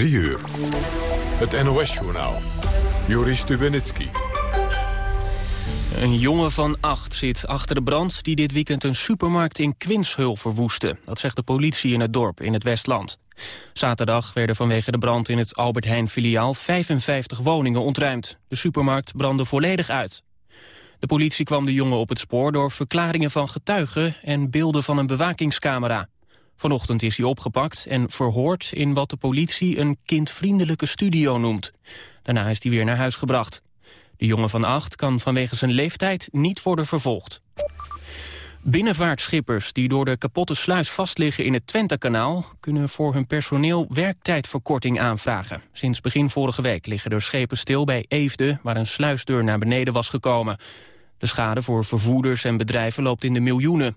3 uur. Het NOS-journaal. Joris Stubenitski. Een jongen van acht zit achter de brand die dit weekend een supermarkt in Quinshul verwoestte. Dat zegt de politie in het dorp in het Westland. Zaterdag werden vanwege de brand in het Albert Heijn-filiaal 55 woningen ontruimd. De supermarkt brandde volledig uit. De politie kwam de jongen op het spoor door verklaringen van getuigen en beelden van een bewakingscamera. Vanochtend is hij opgepakt en verhoord in wat de politie een kindvriendelijke studio noemt. Daarna is hij weer naar huis gebracht. De jongen van acht kan vanwege zijn leeftijd niet worden vervolgd. Binnenvaartschippers die door de kapotte sluis vastliggen in het Twentekanaal... kunnen voor hun personeel werktijdverkorting aanvragen. Sinds begin vorige week liggen er schepen stil bij Eefde... waar een sluisdeur naar beneden was gekomen. De schade voor vervoerders en bedrijven loopt in de miljoenen.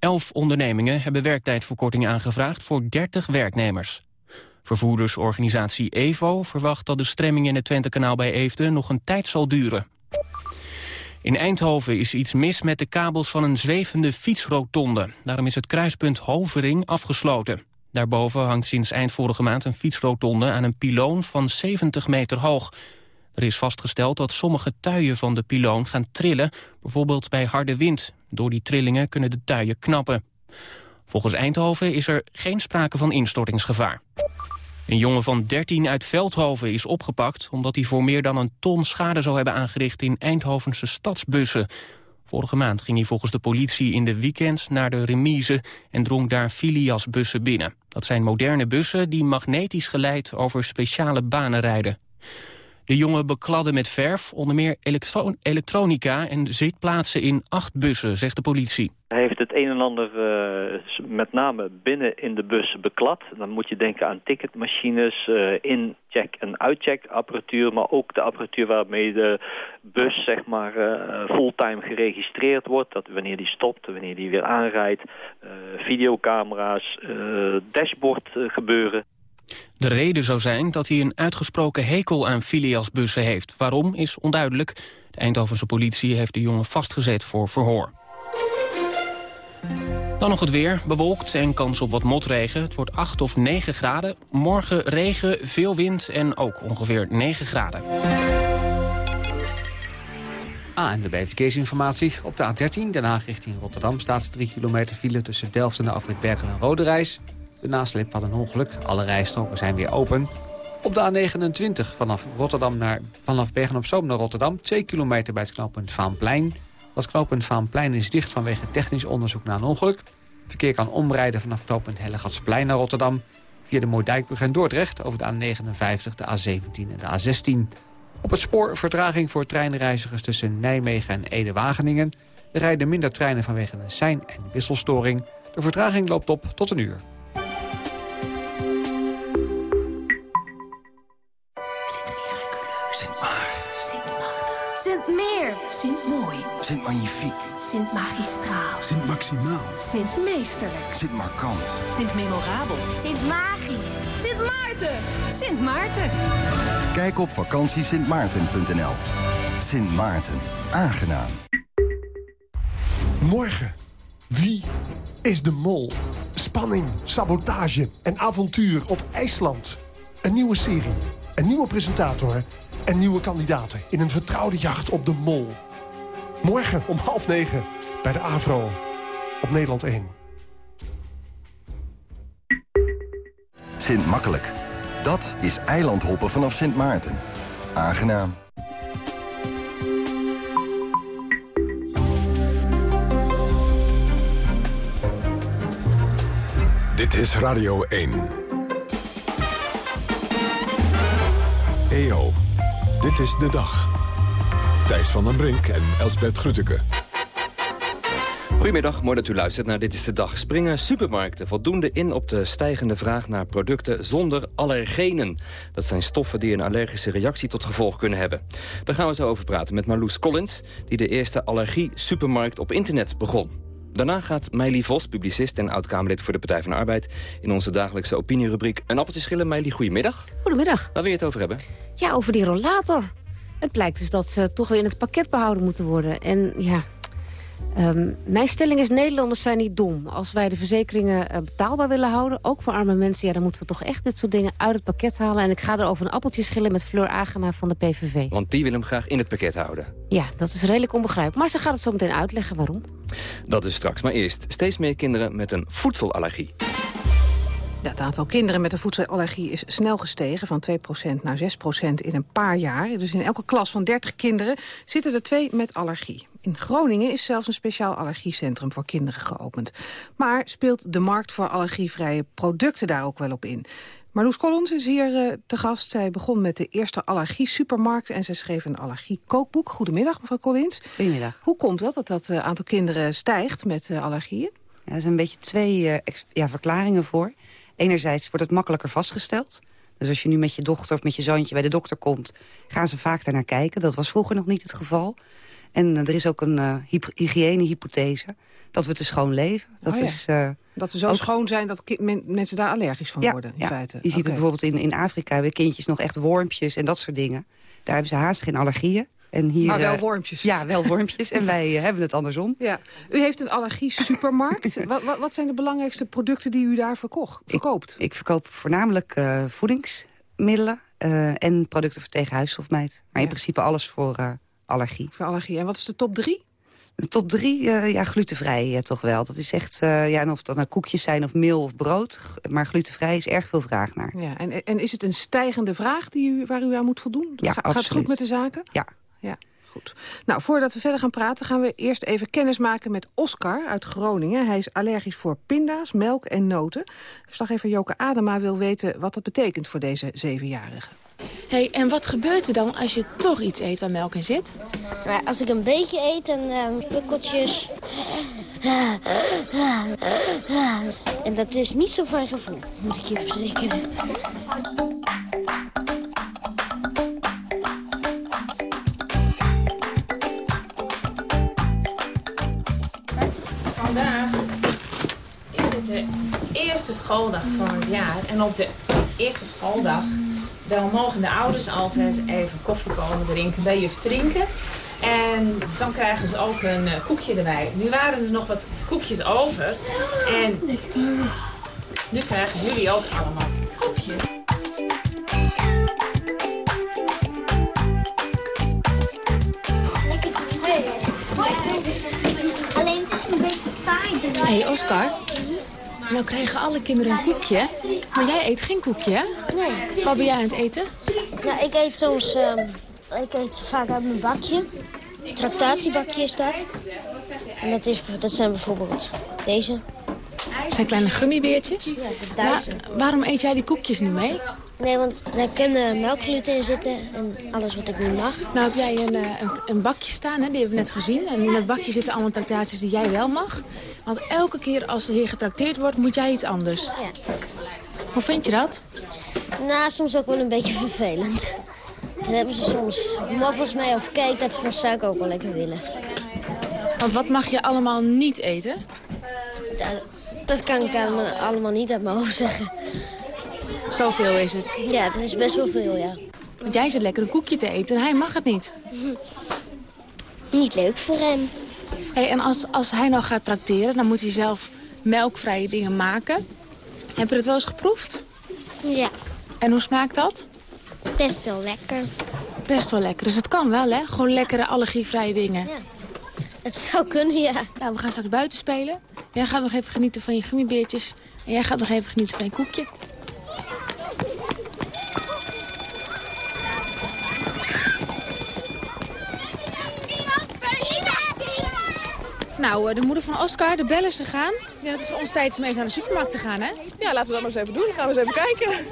Elf ondernemingen hebben werktijdverkorting aangevraagd voor 30 werknemers. Vervoerdersorganisatie EVO verwacht dat de stremming in het Twentekanaal bij Eefde nog een tijd zal duren. In Eindhoven is iets mis met de kabels van een zwevende fietsrotonde. Daarom is het kruispunt Hovering afgesloten. Daarboven hangt sinds eind vorige maand een fietsrotonde aan een piloon van 70 meter hoog. Er is vastgesteld dat sommige tuien van de piloon gaan trillen, bijvoorbeeld bij harde wind. Door die trillingen kunnen de tuien knappen. Volgens Eindhoven is er geen sprake van instortingsgevaar. Een jongen van 13 uit Veldhoven is opgepakt... omdat hij voor meer dan een ton schade zou hebben aangericht in Eindhovense stadsbussen. Vorige maand ging hij volgens de politie in de weekends naar de remise... en drong daar Filias-bussen binnen. Dat zijn moderne bussen die magnetisch geleid over speciale banen rijden. De jongen bekladde met verf onder meer elektronica en zitplaatsen in acht bussen, zegt de politie. Hij heeft het een en ander uh, met name binnen in de bus beklad. Dan moet je denken aan ticketmachines, uh, in-check- en uit-check-apparatuur... maar ook de apparatuur waarmee de bus zeg maar, uh, fulltime geregistreerd wordt. Dat wanneer die stopt, wanneer die weer aanrijdt. videocamera's, dashboard gebeuren. De reden zou zijn dat hij een uitgesproken hekel aan Filias-bussen heeft. Waarom is onduidelijk. De Eindhovense politie heeft de jongen vastgezet voor verhoor. Dan nog het weer. Bewolkt en kans op wat motregen. Het wordt 8 of 9 graden. Morgen regen, veel wind en ook ongeveer 9 graden. Ah, en de verkeersinformatie. Op de A13, Den Haag richting Rotterdam... staat 3 kilometer file tussen Delft en de afrit Berkel en Rode Reis. De nasleep van een ongeluk. Alle rijstroken zijn weer open. Op de A29 vanaf, Rotterdam naar, vanaf Bergen-op-Zoom naar Rotterdam... 2 kilometer bij het knooppunt Vaanplein. Dat knooppunt Vaanplein is dicht vanwege technisch onderzoek naar een ongeluk. verkeer kan omrijden vanaf knooppunt Hellegatsplein naar Rotterdam... via de Moerdijkbrug en Dordrecht over de A59, de A17 en de A16. Op het spoor vertraging voor treinreizigers tussen Nijmegen en Ede-Wageningen. Er rijden minder treinen vanwege een sein- en wisselstoring. De vertraging loopt op tot een uur. Sint Mooi. Sint Magnifiek. Sint Magistraal. Sint Maximaal. Sint Meesterlijk. Sint Markant. Sint Memorabel. Sint Magisch. Sint Maarten. Sint Maarten. Kijk op vakantiesintmaarten.nl. Sint Maarten. Aangenaam. Morgen. Wie is de mol? Spanning, sabotage en avontuur op IJsland. Een nieuwe serie. Een nieuwe presentator en nieuwe kandidaten in een vertrouwde jacht op de mol. Morgen om half negen bij de AVRO op Nederland 1. Sint Makkelijk. Dat is eilandhoppen vanaf Sint Maarten. Aangenaam. Dit is Radio 1. EO. Dit is de dag. Thijs van den Brink en Elsbert Grütke. Goedemiddag, mooi dat u luistert naar Dit is de Dag. Springen supermarkten voldoende in op de stijgende vraag naar producten zonder allergenen? Dat zijn stoffen die een allergische reactie tot gevolg kunnen hebben. Daar gaan we zo over praten met Marloes Collins... die de eerste allergie-supermarkt op internet begon. Daarna gaat Meili Vos, publicist en oud-Kamerlid voor de Partij van de Arbeid... in onze dagelijkse opinierubriek Een appeltje schillen. Meili, goedemiddag. Goedemiddag. Waar wil je het over hebben? Ja, over die rollator. Het blijkt dus dat ze toch weer in het pakket behouden moeten worden. En ja, Ehm, mijn stelling is, Nederlanders zijn niet dom. Als wij de verzekeringen eh, betaalbaar willen houden, ook voor arme mensen... Ja, dan moeten we toch echt dit soort dingen uit het pakket halen. En ik ga erover een appeltje schillen met Fleur Agema van de PVV. Want die wil hem graag in het pakket houden. Ja, dat is redelijk onbegrijpelijk. Maar ze gaat het zo meteen uitleggen waarom. Dat is straks. Maar eerst, steeds meer kinderen met een voedselallergie. Ja, het aantal kinderen met een voedselallergie is snel gestegen... van 2% naar 6% in een paar jaar. Dus in elke klas van 30 kinderen zitten er twee met allergie. In Groningen is zelfs een speciaal allergiecentrum voor kinderen geopend. Maar speelt de markt voor allergievrije producten daar ook wel op in? Marloes Collins is hier uh, te gast. Zij begon met de eerste allergie-supermarkt... en ze schreef een allergie-kookboek. Goedemiddag, mevrouw Collins. Goedemiddag. Hoe komt dat, dat dat uh, aantal kinderen stijgt met uh, allergieën? Ja, er zijn een beetje twee ja, verklaringen voor. Enerzijds wordt het makkelijker vastgesteld. Dus als je nu met je dochter of met je zoontje bij de dokter komt... gaan ze vaak daarnaar kijken. Dat was vroeger nog niet het geval. En er is ook een uh, hygiënehypothese dat we te schoon leven. Dat, oh ja. is, uh, dat we zo ook... schoon zijn dat men mensen daar allergisch van ja, worden, in ja. feite. Je ziet okay. het bijvoorbeeld in, in Afrika... hebben kindjes nog echt wormpjes en dat soort dingen. Daar hebben ze haast geen allergieën. En hier, maar wel uh, wormpjes. Ja, wel wormpjes. en wij uh, hebben het andersom. Ja. U heeft een allergie-supermarkt. wat, wat, wat, zijn de belangrijkste producten die u daar verkocht, verkoopt? Ik, ik verkoop voornamelijk voedingsmiddelen en producten voor tegen huisstofmijt. Maar in principe alles voor allergie. Voor allergie. En wat is de top drie? De top drie, uh, ja, glutenvrij uh, toch wel. Dat is echt, uh, ja, en of dat nou koekjes zijn of meel of brood. Maar glutenvrij is erg veel vraag naar. Ja, en, en is het een stijgende vraag die u, waar u aan moet voldoen? Ja, Ga, gaat het goed met de zaken? Ja. ja. Goed. Nou, voordat we verder gaan praten... gaan we eerst even kennis maken met Oscar uit Groningen. Hij is allergisch voor pinda's, melk en noten. Verslaggever Joke Adema wil weten wat dat betekent voor deze zevenjarige. Hey, en wat gebeurt er dan als je toch iets eet waar melk in zit? Maar als ik een beetje eet, dan uh, pukkeltjes. En dat is niet zo fijn gevoel, moet ik je verzekeren. Vandaag is het de eerste schooldag van het jaar. En op de eerste schooldag dan mogen de ouders altijd even koffie komen drinken bij juf Drinken. En dan krijgen ze ook een uh, koekje erbij. Nu waren er nog wat koekjes over. En nu krijgen jullie ook allemaal koekjes. Lekker. Alleen het is een beetje taai. Hé hey Oscar, nou krijgen alle kinderen een koekje. Maar jij eet geen koekje, hè? Nee. Wat ben jij aan het eten? Nou, ik eet soms... Uh, ik eet vaak uit mijn bakje. Tractatiebakje is dat. En dat, is, dat zijn bijvoorbeeld deze. Zijn kleine gummibeertjes? Ja. Waar, waarom eet jij die koekjes niet mee? Nee, want daar kunnen melkgluten in zitten en alles wat ik niet mag. Nou heb jij een, een, een bakje staan, hè? die hebben we net gezien. En in dat bakje zitten allemaal tractaties die jij wel mag. Want elke keer als er hier getrakteerd wordt, moet jij iets anders. Ja. Hoe vind je dat? Nou, soms ook wel een beetje vervelend. Dan hebben ze soms moffels mee of cake, dat ze van suiker ook wel lekker willen. Want wat mag je allemaal niet eten? Dat, dat kan ik allemaal niet uit mijn hoofd zeggen. Zoveel is het? Ja, dat is best wel veel, ja. Want jij zit lekker een koekje te eten en hij mag het niet. Niet leuk voor hem. Hey, en als, als hij nou gaat trakteren, dan moet hij zelf melkvrije dingen maken. Heb je het wel eens geproefd? Ja. En hoe smaakt dat? Best wel lekker. Best wel lekker. Dus het kan wel, hè? Gewoon lekkere allergievrije dingen. Ja. Het zou kunnen, ja. Nou, we gaan straks buiten spelen. Jij gaat nog even genieten van je gummibeertjes. En jij gaat nog even genieten van je koekje. Nou, de moeder van Oscar, de bel is gegaan. Ja, het is voor ons tijd om even naar de supermarkt te gaan, hè? Ja, laten we dat maar eens even doen. Dan gaan we eens even kijken.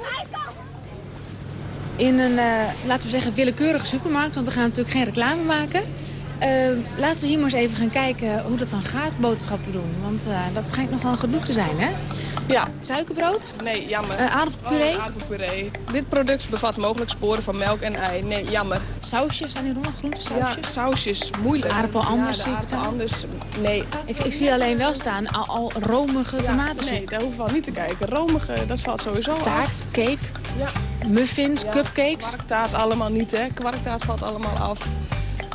In een, uh, laten we zeggen, willekeurige supermarkt. Want we gaan natuurlijk geen reclame maken. Uh, laten we hier maar eens even gaan kijken hoe dat dan gaat, boodschappen doen. Want uh, dat schijnt nogal gedoe te zijn, hè? Ja. Suikerbrood? Nee, jammer. Uh, aardappelpuree? Oh, aardappelpuree. Dit product bevat mogelijk sporen van melk en ei. Nee, jammer. Sausjes, zijn hier nog groentesausjes? Ja, sausjes, moeilijk. Aardappel anders ja, zie ik staan? anders, nee. Ik, ik, zie alleen wel staan, al, al romige ja, tomaten. Nee, daar hoeven we al niet te kijken. Romige, dat valt sowieso Taart, af. cake, ja. muffins, ja, cupcakes. Kwarktaart allemaal niet, hè. Kwarktaart valt allemaal af.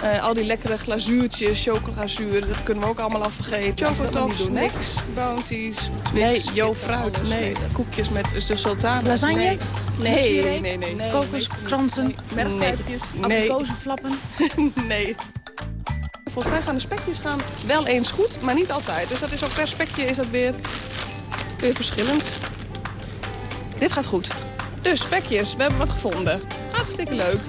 Eh, al die lekkere glazuurtjes, chocoglazuur, dat kunnen we ook allemaal al vergeten. Chocotops, niks, bounties, nee, jo fruit, nee. Koekjes met de sultana. Lasagne? Nee, nee, nee. nee, nee, nee Kokoskransen? Nee. Nee. Nee. Volgens mij gaan de spekjes gaan wel eens goed, maar niet altijd. Dus dat is ook per spekje is dat weer, weer verschillend. Dit gaat goed. Dus spekjes, we hebben wat gevonden. Hartstikke leuk.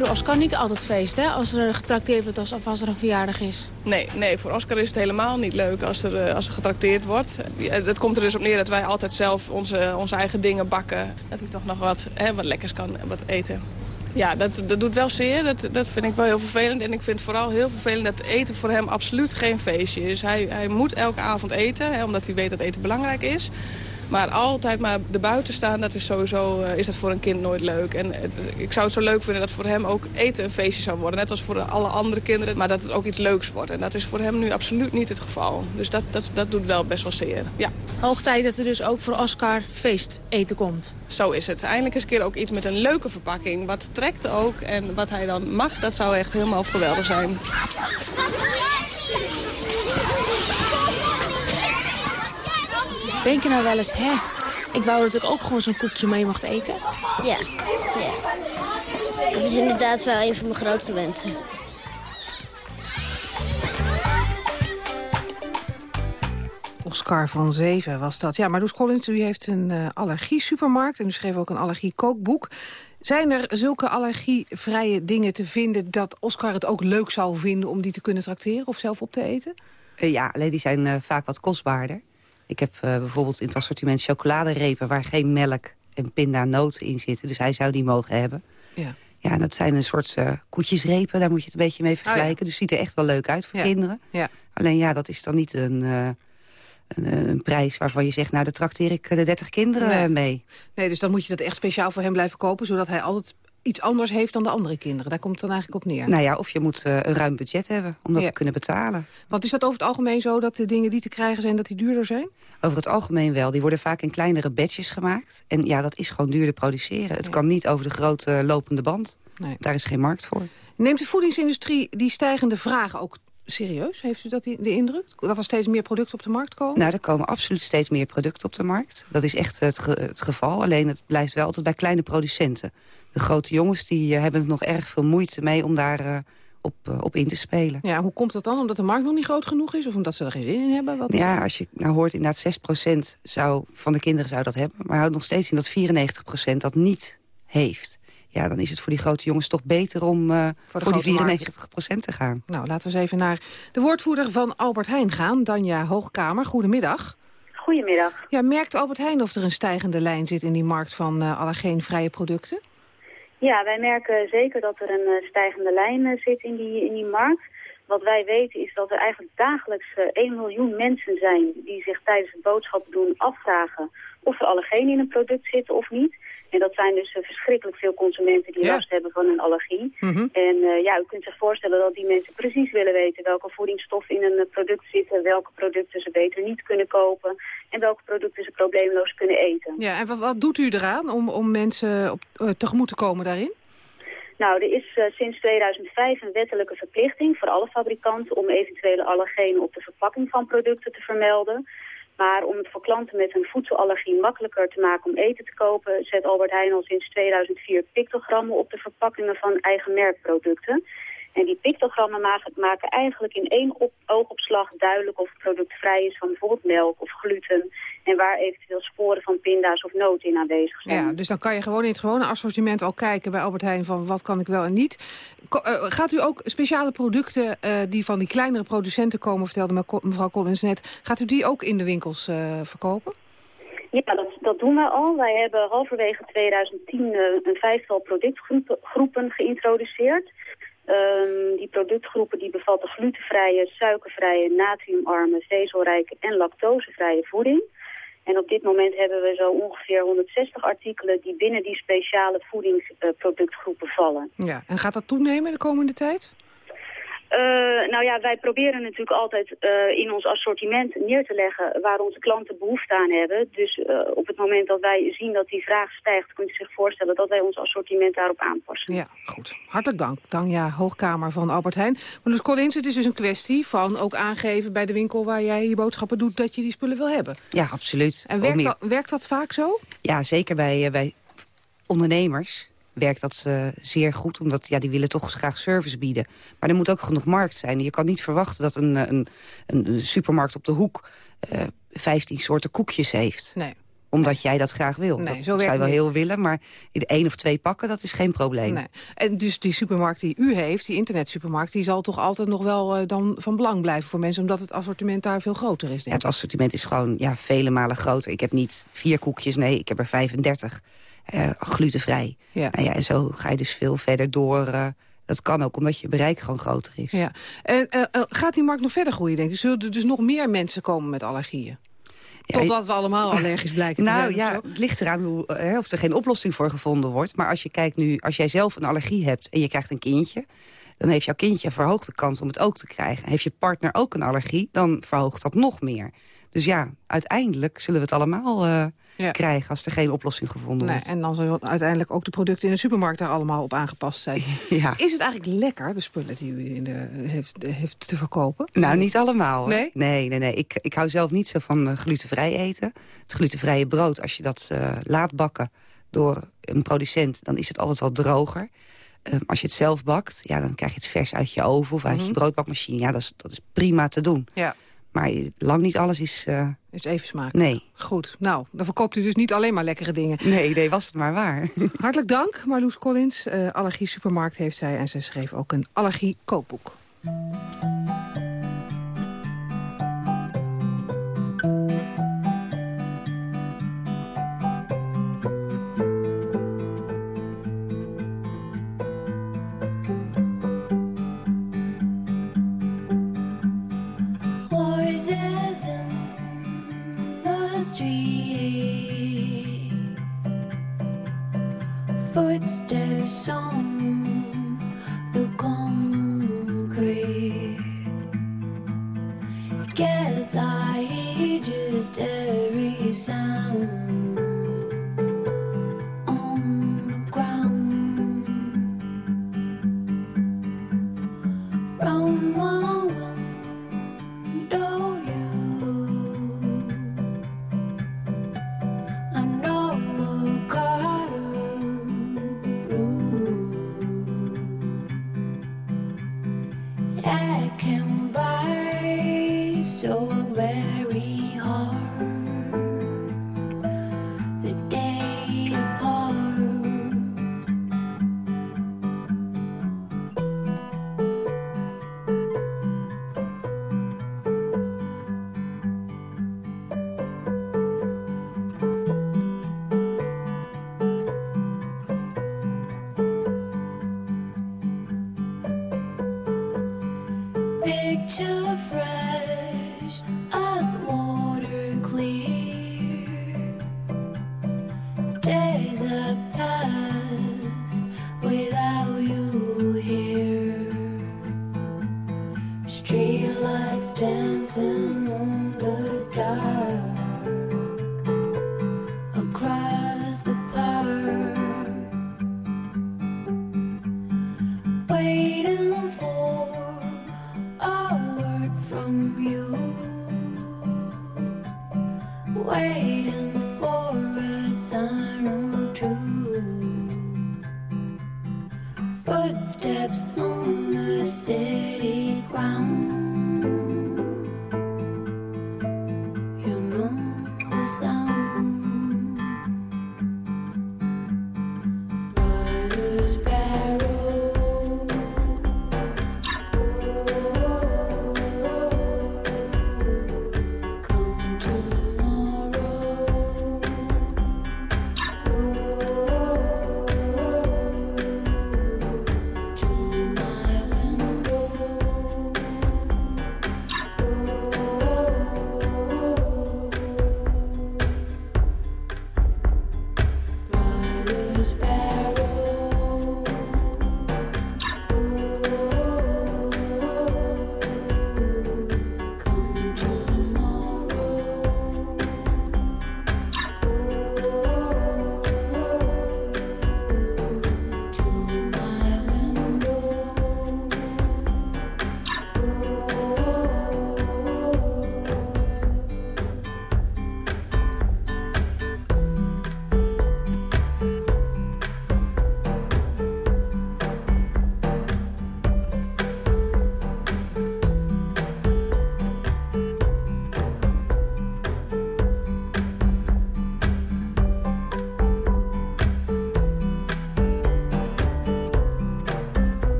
Voor Oscar niet altijd feest, hè? Als er getrakteerd wordt of als er een verjaardag is. Nee, nee, voor Oscar is het helemaal niet leuk als er, eh, als er getrakteerd wordt. Dat komt er dus op neer dat wij altijd zelf onze, onze eigen dingen bakken. Dat ik toch nog wat, hè, wat lekkers kan wat eten. Ja, dat, dat doet wel zeer. Dat, dat vind ik wel heel vervelend. En ik vind vooral heel vervelend dat eten voor hem absoluut geen feestje is. Hij, hij moet elke avond eten, hè, omdat hij weet dat eten belangrijk is. Maar altijd maar erbuiten staan, dat is sowieso uh, is dat voor een kind nooit leuk. En het, ik zou het zo leuk vinden dat voor hem ook eten een feestje zou worden. Net als voor alle andere kinderen, maar dat het ook iets leuks wordt. En dat is voor hem nu absoluut niet het geval. Dus dat, dat, dat doet wel best wel zeer, ja. Hoog tijd dat er dus ook voor Oscar feest eten komt. Zo is het. Eindelijk eens een keer ook iets met een leuke verpakking. Wat trekt ook en wat hij dan mag, dat zou echt helemaal geweldig zijn. Denk je nou wel eens, hè, ik wou dat ik ook gewoon zo'n koekje mee mocht eten? Ja, ja. Dat is inderdaad wel een van mijn grootste wensen. Oscar van Zeven was dat. Ja, maar Does Collins, u heeft een uh, allergie-supermarkt... en u schreef ook een allergie-kookboek. Zijn er zulke allergievrije dingen te vinden... dat Oscar het ook leuk zou vinden om die te kunnen tracteren... of zelf op te eten? Uh, ja, alleen die zijn uh, vaak wat kostbaarder. Ik heb uh, bijvoorbeeld in het assortiment chocoladerepen... waar geen melk en pindanoten in zitten. Dus hij zou die mogen hebben. Ja. Ja, dat zijn een soort uh, koetjesrepen. Daar moet je het een beetje mee vergelijken. Oh, ja. Dus ziet er echt wel leuk uit voor ja. kinderen. Ja. Alleen ja, dat is dan niet een, uh, een, een, prijs waarvan je zegt... nou, daar trakteer ik de 30 kinderen nee. mee. Nee, dus dan moet je dat echt speciaal voor hem blijven kopen... zodat hij altijd iets anders heeft dan de andere kinderen. Daar komt het dan eigenlijk op neer. Nou ja, of je moet uh, een ruim budget hebben om dat ja. te kunnen betalen. Want is dat over het algemeen zo dat de dingen die te krijgen zijn... dat die duurder zijn? Over het algemeen wel. Die worden vaak in kleinere batches gemaakt. En ja, dat is gewoon duur te produceren. Het ja. kan niet over de grote lopende band. Nee. Daar is geen markt voor. Neemt de voedingsindustrie die stijgende vragen ook serieus? Heeft u dat de indruk? Dat er steeds meer producten op de markt komen? Nou, er komen absoluut steeds meer producten op de markt. Dat is echt het, ge het geval. Alleen het blijft wel altijd bij kleine producenten. De grote jongens die uh, hebben er nog erg veel moeite mee om daar uh, op, uh, op in te spelen. Ja, hoe komt dat dan? Omdat de markt nog niet groot genoeg is? Of omdat ze er geen zin in hebben? Wat ja, als je nou hoort inderdaad 6% zou, van de kinderen zou dat hebben. Maar houdt nog steeds in dat 94% dat niet heeft. Ja, dan is het voor die grote jongens toch beter om uh, voor, voor die 94% te gaan. Nou, laten we eens even naar de woordvoerder van Albert Heijn gaan. Danja Hoogkamer, goedemiddag. Goedemiddag. Ja, merkt Albert Heijn of er een stijgende lijn zit in die markt van uh, allergeenvrije producten? Ja, wij merken zeker dat er een uh, stijgende lijn zit in die, in die markt. Wat wij weten is dat er eigenlijk dagelijks uh, 1 miljoen mensen zijn die zich tijdens het boodschappen doen afvragen of er allergenen in een product zitten of niet. En dat zijn dus uh, verschrikkelijk veel consumenten die ja. last hebben van een allergie. Mm -hmm. En uh, ja, u kunt zich voorstellen dat die mensen precies willen weten welke voedingsstoffen in een uh, product zitten, welke producten ze beter niet kunnen kopen en welke producten ze probleemloos kunnen eten. Ja, en wat, wat doet u eraan om, om mensen op, tegemoet te komen daarin? Nou, er is uh, sinds 2005 een wettelijke verplichting voor alle fabrikanten om eventuele allergenen op de verpakking van producten te vermelden. Maar om het voor klanten met een voedselallergie makkelijker te maken om eten te kopen, zet Albert Heijn al sinds 2004 pictogrammen op de verpakkingen van eigen merkproducten. En die pictogrammen maken eigenlijk in één op oogopslag duidelijk of het product vrij is van bijvoorbeeld melk of gluten. En waar eventueel sporen van pinda's of noten in aanwezig zijn. Ja, dus dan kan je gewoon in het gewone assortiment al kijken bij Albert Heijn van wat kan ik wel en niet. Ko uh, gaat u ook speciale producten uh, die van die kleinere producenten komen, vertelde mevrouw Collins net, gaat u die ook in de winkels uh, verkopen? Ja, dat, dat doen we al. Wij hebben halverwege 2010 een vijftal productgroepen geïntroduceerd. Um, die productgroepen die bevatten glutenvrije, suikervrije, natriumarme, vezelrijke en lactosevrije voeding. En op dit moment hebben we zo ongeveer 160 artikelen die binnen die speciale voedingsproductgroepen vallen. Ja, en gaat dat toenemen de komende tijd? Uh, nou ja, wij proberen natuurlijk altijd uh, in ons assortiment neer te leggen waar onze klanten behoefte aan hebben. Dus uh, op het moment dat wij zien dat die vraag stijgt, kunt u zich voorstellen dat wij ons assortiment daarop aanpassen. Ja, goed. Hartelijk dank. Tanja Hoogkamer van Albert Heijn. Maar Collins, het is dus een kwestie van ook aangeven bij de winkel waar jij je boodschappen doet dat je die spullen wil hebben. Ja, absoluut. En werkt, dat, werkt dat vaak zo? Ja, zeker bij, bij ondernemers werkt dat uh, zeer goed. Omdat ja, die willen toch graag service bieden. Maar er moet ook genoeg markt zijn. Je kan niet verwachten dat een, eh, een, een supermarkt op de hoek... Uh, eh, 15 soorten koekjes heeft. Nee omdat jij dat graag wil. Nee, dat zou je wel heel willen, maar één of twee pakken, dat is geen probleem. Nee. En dus die supermarkt die u heeft, die internetsupermarkt... die zal toch altijd nog wel uh, dan van belang blijven voor mensen... omdat het assortiment daar veel groter is, ja, Het assortiment is gewoon ja, vele malen groter. Ik heb niet vier koekjes, nee, ik heb er 35 uh, glutenvrij. Ja. Nou ja, en zo ga je dus veel verder door... Uh, dat kan ook, omdat je bereik gewoon groter is. Ja. En uh, gaat die markt nog verder groeien, denk je? Zullen er dus nog meer mensen komen met allergieën? Ja, Totdat we allemaal allergisch blijken nou, te zijn. Nou ja, het ligt eraan hoe, of er geen oplossing voor gevonden wordt. Maar als je kijkt nu, als jij zelf een allergie hebt en je krijgt een kindje... dan heeft jouw kindje een verhoogde kans om het ook te krijgen. Heeft je partner ook een allergie, dan verhoogt dat nog meer. Dus ja, uiteindelijk zullen we het allemaal uh, ja. krijgen... als er geen oplossing gevonden nee, wordt. En dan zullen uiteindelijk ook de producten in de supermarkt... daar allemaal op aangepast zijn. Ja. Is het eigenlijk lekker, de spullen die u in de, heeft, heeft te verkopen? Nou, niet allemaal. Nee? Nee, nee, nee. Ik, ik hou zelf niet zo van uh, glutenvrij eten. Het glutenvrije brood, als je dat uh, laat bakken door een producent... dan is het altijd wat droger. Uh, als je het zelf bakt, ja, dan krijg je het vers uit je oven... of uit mm -hmm. je broodbakmachine. Ja, dat is, dat is prima te doen. Ja. Maar lang niet alles is... Uh... Is even smaak. Nee. Goed. Nou, dan verkoopt u dus niet alleen maar lekkere dingen. Nee, nee, was het maar waar. Hartelijk dank, Marloes Collins. Uh, allergie Supermarkt heeft zij en ze schreef ook een allergie kookboek. Waiting for a sign or two. Footsteps on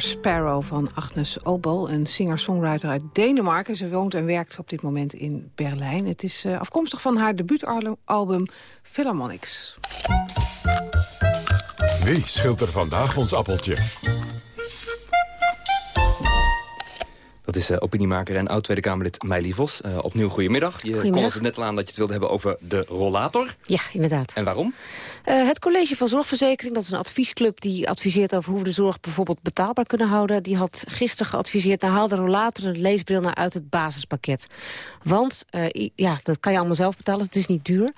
Sparrow van Agnes Obel, een singer-songwriter uit Denemarken. Ze woont en werkt op dit moment in Berlijn. Het is uh, afkomstig van haar debuutalbum Philharmonics. Wie scheelt er vandaag ons appeltje? Dat is uh, opiniemaker en oud-Tweede Kamerlid Meili Vos. Uh, opnieuw goedemiddag. Je Goedemiddag. kon het net al aan dat je het wilde hebben over de rollator. Ja, inderdaad. En waarom? Uh, het College van Zorgverzekering, dat is een adviesclub... die adviseert over hoe we de zorg bijvoorbeeld betaalbaar kunnen houden. Die had gisteren geadviseerd... nou, haal de rollator en het leesbril nou uit het basispakket. Want, ja, dat kan je allemaal zelf betalen. Het is niet duur.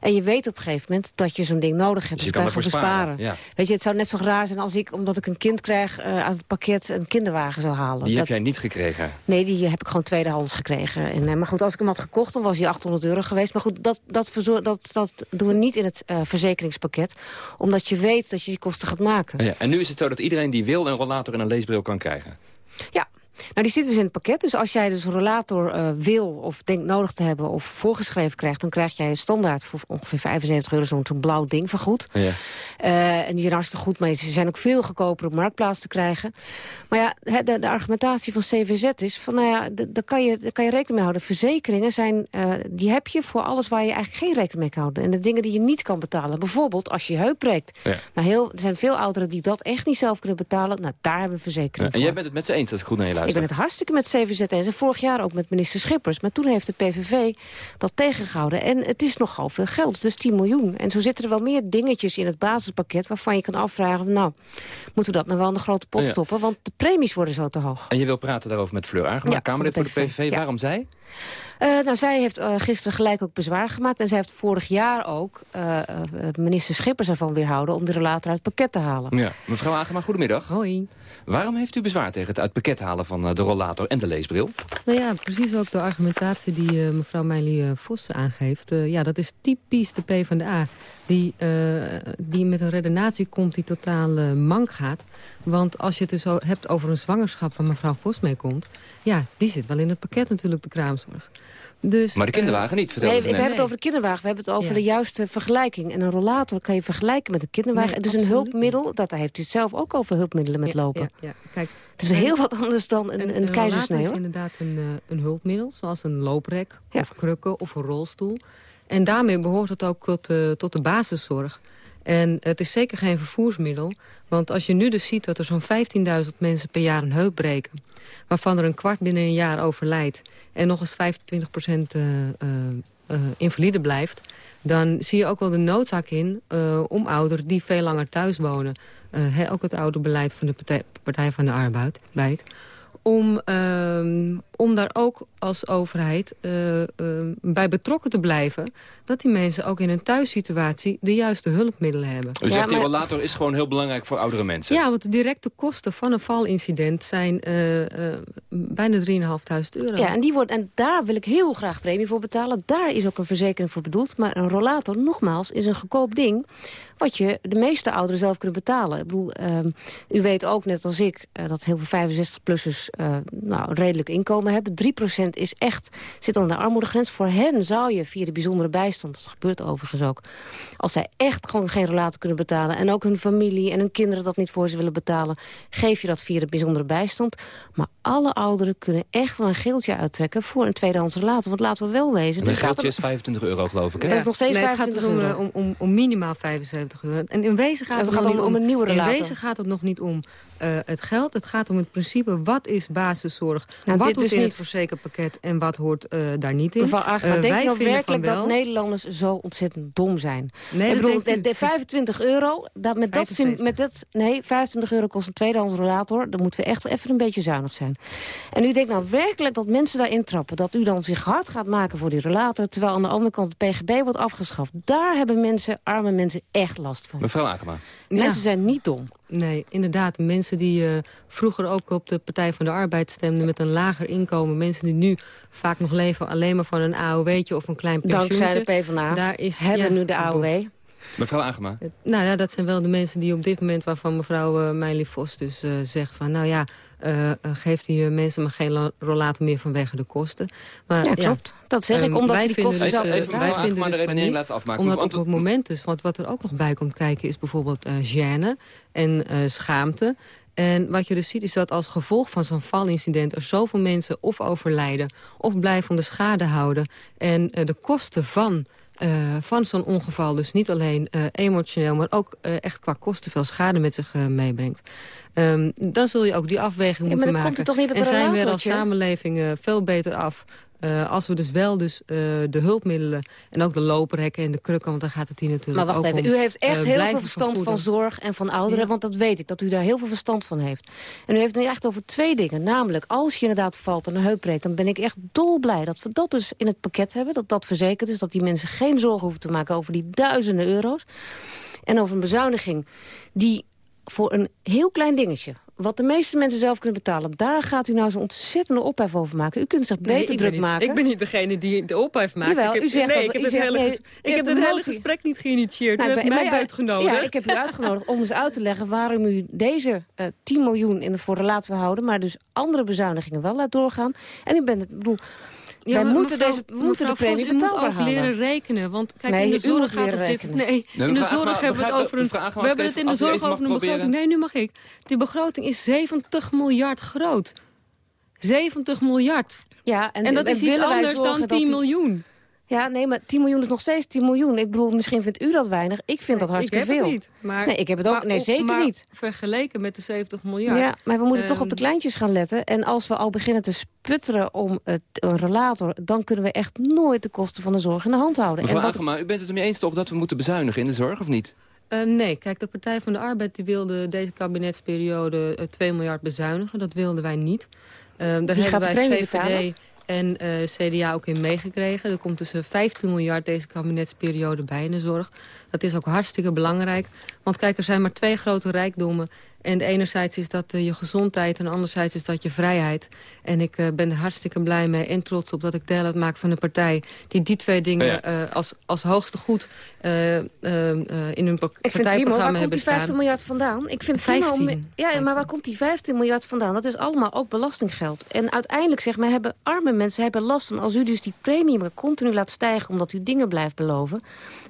En je weet op een gegeven moment dat je zo'n ding nodig hebt. Dus je kan kan je ervoor gewoon sparen, ja. Weet je, het zou net zo raar zijn als ik, omdat ik een kind krijg... Uit het pakket een kinderwagen zou halen. Die dat, heb jij niet gekregen? Nee, die heb ik gewoon tweedehands gekregen. En, uh, maar goed, als ik hem had gekocht, dan was hij 800 euro geweest. Maar goed, dat, dat, dat, dat doen we niet in het uh, verzekeringspakket. Omdat je weet dat je die kosten gaat maken. Ja, en nu is het zo dat iedereen die wil een rollator en een leesbril kan krijgen? Ja, nou, die zit dus in het pakket. Dus als jij dus een rollator uh, wil of denkt nodig te hebben of voorgeschreven krijgt... dan krijg jij standaard voor ongeveer 75 euro zo'n zo blauw ding van goed. Ja. Uh, en die zijn hartstikke goed, maar ze zijn ook veel goedkoper op marktplaats te krijgen. Maar ja, de, de argumentatie van CVZ is van, nou ja, daar kan, je, daar kan je rekening mee houden. Verzekeringen zijn, uh, die heb je voor alles waar je eigenlijk geen rekening mee kan houden. En de dingen die je niet kan betalen. Bijvoorbeeld als je je heup breekt. Ja. Nou, heel, er zijn veel ouderen die dat echt niet zelf kunnen betalen. Nou, daar hebben we verzekering ja, En jij bent het met ze eens dat ik goed naar je luister? Ik ben het hartstikke met CVZ eens. En vorig jaar ook met minister Schippers. Maar toen heeft de PVV dat tegengehouden. En het is nogal veel geld. Is 10 miljoen. En zo zitten er wel meer dingetjes in het basispakket... waarvan je kan afvragen, nou, moeten we dat nou wel in de grote pot Ja. stoppen? Want de premies worden zo te hoog. En je wil praten daarover met Fleur Agema, Ja, Kamerlid voor de de PVV. Ja. Waarom zij? Uh, nou, zij heeft uh, gisteren gelijk ook bezwaar gemaakt. En zij heeft vorig jaar ook uh, minister Schippers ervan weerhouden... om de relator uit het pakket te halen. Ja. Mevrouw Agema, goedemiddag. Hoi. Waarom heeft u bezwaar tegen het uit pakket halen van eh, de rollator en de leesbril? Nou ja, precies ook de argumentatie die uh, mevrouw Meili Vos aangeeft. Uh, ja, dat is typisch de PvdA. Die, die met een redenatie komt die totaal mank gaat. Want als je het dus hebt over een zwangerschap waar mevrouw Vos mee komt... ja, die zit wel in het pakket natuurlijk, de kraamzorg. Dus, maar de kinderwagen niet, vertel nee, eens we hebben het over de kinderwagen. We hebben het over Ja. de juiste vergelijking. En een rollator kan je vergelijken met een kinderwagen. Nee, het is een hulpmiddel. Dat, daar heeft u het zelf ook over hulpmiddelen met Ja, lopen. ja, ja. Kijk, Het is heel wat anders dan een, een, rollator keizersnee. is hoor. inderdaad een, eh, een hulpmiddel, zoals een looprek Ja. of krukken of een rolstoel. En daarmee behoort het ook tot, tot de basiszorg. En het is zeker geen vervoersmiddel. Want als je nu dus ziet dat er zo'n 15.000 mensen per jaar een heup breken... waarvan er een kwart binnen een jaar overlijdt... en nog eens 25 procent eh, eh, eh, invalide blijft... dan zie je ook wel de noodzaak in om ouderen die veel langer thuis wonen... ook het oude beleid van de Partij, van de Arbeid... Arbeid, om, ehm, om daar ook als overheid eh, eh, bij betrokken te blijven... dat die mensen ook in een thuissituatie de juiste hulpmiddelen hebben. U zegt die rollator is gewoon heel belangrijk voor oudere mensen. Ja, want de directe kosten van een valincident zijn eh, eh, bijna 3.500 euro. Ja, en, die wordt, en daar wil ik heel graag premie voor betalen. Daar is ook een verzekering voor bedoeld. Maar een rollator, nogmaals, is een goedkoop ding... wat je de meeste ouderen zelf kunnen betalen. Ik bedoel, ehm, u weet ook, net als ik, dat heel veel 65-plussers... eh, nou, redelijk inkomen hebben. 3% is echt, zit onder de armoedegrens. Voor hen zou je via de bijzondere bijstand, dat gebeurt overigens ook... als zij echt gewoon geen rollator kunnen betalen... en ook hun familie en hun kinderen dat niet voor ze willen betalen... geef je dat via de bijzondere bijstand. Maar alle ouderen kunnen echt wel een geeltje uittrekken... voor een tweedehands rollator. Want laten we wel wezen... En een gaat geldje is 25 euro, geloof ik. Hè? Dat is nog steeds Nee, het gaat 25 dus om, euro. eh, om, om, om minimaal 75 euro. En in wezen gaat het, gaat om- niet om een nieuwe In wezen gaat het nog niet om eh, het geld. Het gaat om het principe, wat is basiszorg? Nou, wat dus in niet. het verzekerd en wat hoort eh, daar niet in? Mevrouw Agema, Eh, denkt u nou werkelijk dat. Nederlanders zo ontzettend dom zijn? Nee, ik dat bedoel, denkt de, u. de 25 euro, dat, met, dat, sim- 75. met dat... Nee, 25 euro kost een tweedehands rollator. Dan moeten we echt even een beetje zuinig zijn. En u denkt nou werkelijk dat mensen daarin trappen... dat u dan zich hard gaat maken voor die rollator... terwijl aan de andere kant het PGB wordt afgeschaft. Daar hebben mensen, arme mensen, echt last van. Mevrouw Agema. Mensen Ja. zijn niet dom. Nee, inderdaad. Mensen die eh, vroeger ook op de Partij van de Arbeid stemden... met een lager inkomen. Mensen die nu vaak nog leven alleen maar van een AOW'tje of een klein pensioentje. Dankzij de PvdA Daar is, hebben ja, nu de AOW. Mevrouw Agema. Nou ja, dat zijn wel de mensen die op dit moment... waarvan mevrouw uh, Meili Vos dus uh, zegt van... nou ja, uh, geef die uh, mensen maar geen rollator meer vanwege de kosten. Maar, ja, klopt. Dat zeg ik, um, omdat wij die vinden kosten dus, zelf... Even wij vinden Agema de dus van redenering laten afmaken. Omdat Want- op het moment dus... want wat er ook nog bij komt kijken is bijvoorbeeld uh, gêne en uh, schaamte... En wat je dus ziet is dat als gevolg van zo'n valincident... er zoveel mensen of overlijden of blijvende schade houden. En uh, de kosten van uh, van zo'n ongeval. Dus niet alleen uh, emotioneel, maar ook uh, echt qua kosten veel schade met zich meebrengt. Um, dan zul je ook die afweging ja, moeten maken. Komt het toch niet en zijn we er als samenleving veel beter af uh, als we dus wel dus, uh, de hulpmiddelen en ook de loperhekken en de krukken... want daar gaat het hier natuurlijk Maar wacht ook even, om, u heeft echt uh, heel veel verstand van zorg en van ouderen... Ja. want dat weet ik, dat u daar heel veel verstand van heeft. En u heeft nu echt over twee dingen. Namelijk, als je inderdaad valt aan een heupbreek... dan ben ik echt dolblij dat we dat dus in het pakket hebben. Dat dat verzekerd is, dat die mensen geen zorgen hoeven te maken... over die duizenden euro's. En over een bezuiniging die voor een heel klein dingetje wat de meeste mensen zelf kunnen betalen... daar gaat u nou zo'n ontzettende ophef over maken. U kunt zich beter nee, druk niet, maken. Ik ben niet degene die de ophef maakt. Jawel, ik heb, u zegt nee, dat, ik heb u het zegt, hele, nee, ges, u ik heb het een hele gesprek niet geïnitieerd. Nou, u hebt mij bij- uitgenodigd. Ja, ik heb u uitgenodigd om eens uit te leggen... waarom u deze eh 10 miljoen in de voor laten we houden... maar dus andere bezuinigingen wel laat doorgaan. En u bent het, ik bedoel... wij maar moeten, mevrouw- deze, we moeten de premie Vos, u moet betaalbaar ook houden. leren rekenen. Want kijk, Nee, in de zorg gaat het dit... rekenen. Nee, Nee, in de zorg hebben we het over een... We hebben het in de zorg over een begroting. proberen. Nee, nu mag ik. Die begroting is 70 miljard groot. 70 miljard. Ja, en, En dat en is iets anders dan dat 10 die- miljoen. Ja, nee, maar 10 miljoen is nog steeds 10 miljoen. Ik bedoel, misschien vindt u dat weinig. Ik vind dat hartstikke ik heb veel. Het niet, maar, nee, ik heb het ook. maar nee, zeker maar niet. vergeleken met de 70 miljard. Ja, maar we moeten toch op de Ehm, kleintjes gaan letten. En als we al beginnen te sputteren om het, een relator... dan kunnen we echt nooit de kosten van de zorg in de hand houden. Mevrouw en wat, Agema, u bent het ermee eens toch dat we moeten bezuinigen in de zorg, of niet? Eh, nee, kijk, de Partij van de Arbeid die wilde deze kabinetsperiode eh, 2 miljard bezuinigen. Dat wilden wij niet. Eh, daar Wie hebben gaat de wij premie VVD betalen? En eh, CDA ook in meegekregen. Er komt tussen 15 miljard deze kabinetsperiode bij in de zorg. Dat is ook hartstikke belangrijk. Want kijk, er zijn maar twee grote rijkdommen. En enerzijds is dat eh, je gezondheid en anderzijds is dat je vrijheid. En ik eh, ben er hartstikke blij mee en trots op dat ik deel uitmaak van een partij... die die twee dingen Ja. eh, als, als hoogste goed eh, eh, eh, in hun pa- ik vind prima, partijprogramma waar komt hebben die 15 staan. miljard vandaan? Ik vind prima om- 15. ja, maar waar komt die 15 miljard vandaan? Dat is allemaal ook belastinggeld. En uiteindelijk, zeg maar, hebben arme mensen hebben last van... als u dus die premie maar continu laat stijgen omdat u dingen blijft beloven...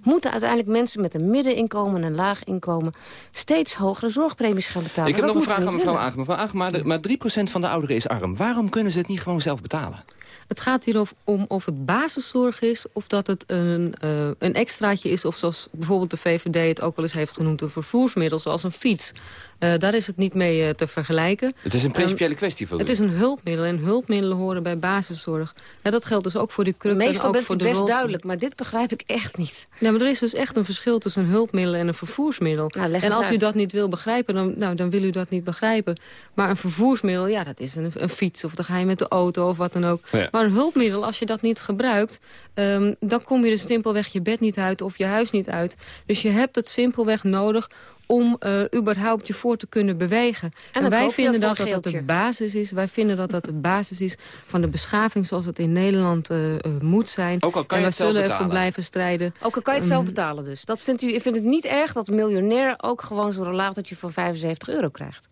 moeten uiteindelijk mensen met een middeninkomen en een laag inkomen... steeds hogere zorgpremies gaan betalen. ik heb Dat nog een vraag aan mevrouw willen. Agema. Mevrouw Agema, maar 3% van de ouderen is arm. Waarom kunnen ze het niet gewoon zelf betalen? Het gaat hier om of het basiszorg is... of dat het een, eh, een extraatje is... of zoals bijvoorbeeld de VVD het ook wel eens heeft genoemd... een vervoersmiddel zoals een fiets. Eh, daar is het niet mee eh, te vergelijken. Het is een principiële kwestie voor u. Het is een hulpmiddel en hulpmiddelen horen bij basiszorg. Ja, dat geldt dus ook voor die krukken en Meestal ook bent voor u de best rolstoel. duidelijk, maar dit begrijp ik echt niet. Ja, maar er is dus echt een verschil tussen een hulpmiddel en een vervoersmiddel. Nou, leg en als u dat niet wil begrijpen, dan, nou, dan wil u dat niet begrijpen. Maar een vervoersmiddel, ja, dat is een, een fiets of dan ga je met de auto of wat dan ook. Ja. Maar een hulpmiddel, als je dat niet gebruikt, ehm, dan kom je dus simpelweg je bed niet uit of je huis niet uit. Dus je hebt het simpelweg nodig om eh, überhaupt je voor te kunnen bewegen. En, wij je vinden dat dat de basis is. Wij vinden dat dat de basis is van de beschaving zoals het in Nederland eh, eh, moet zijn. Ook al kan en je wij het zelf zullen ervoor blijven strijden. Ook al kan je het zelf Ehm, betalen dus. Dat vindt u, u vindt het niet erg dat een miljonair ook gewoon zo'n relatortje van 75 euro krijgt?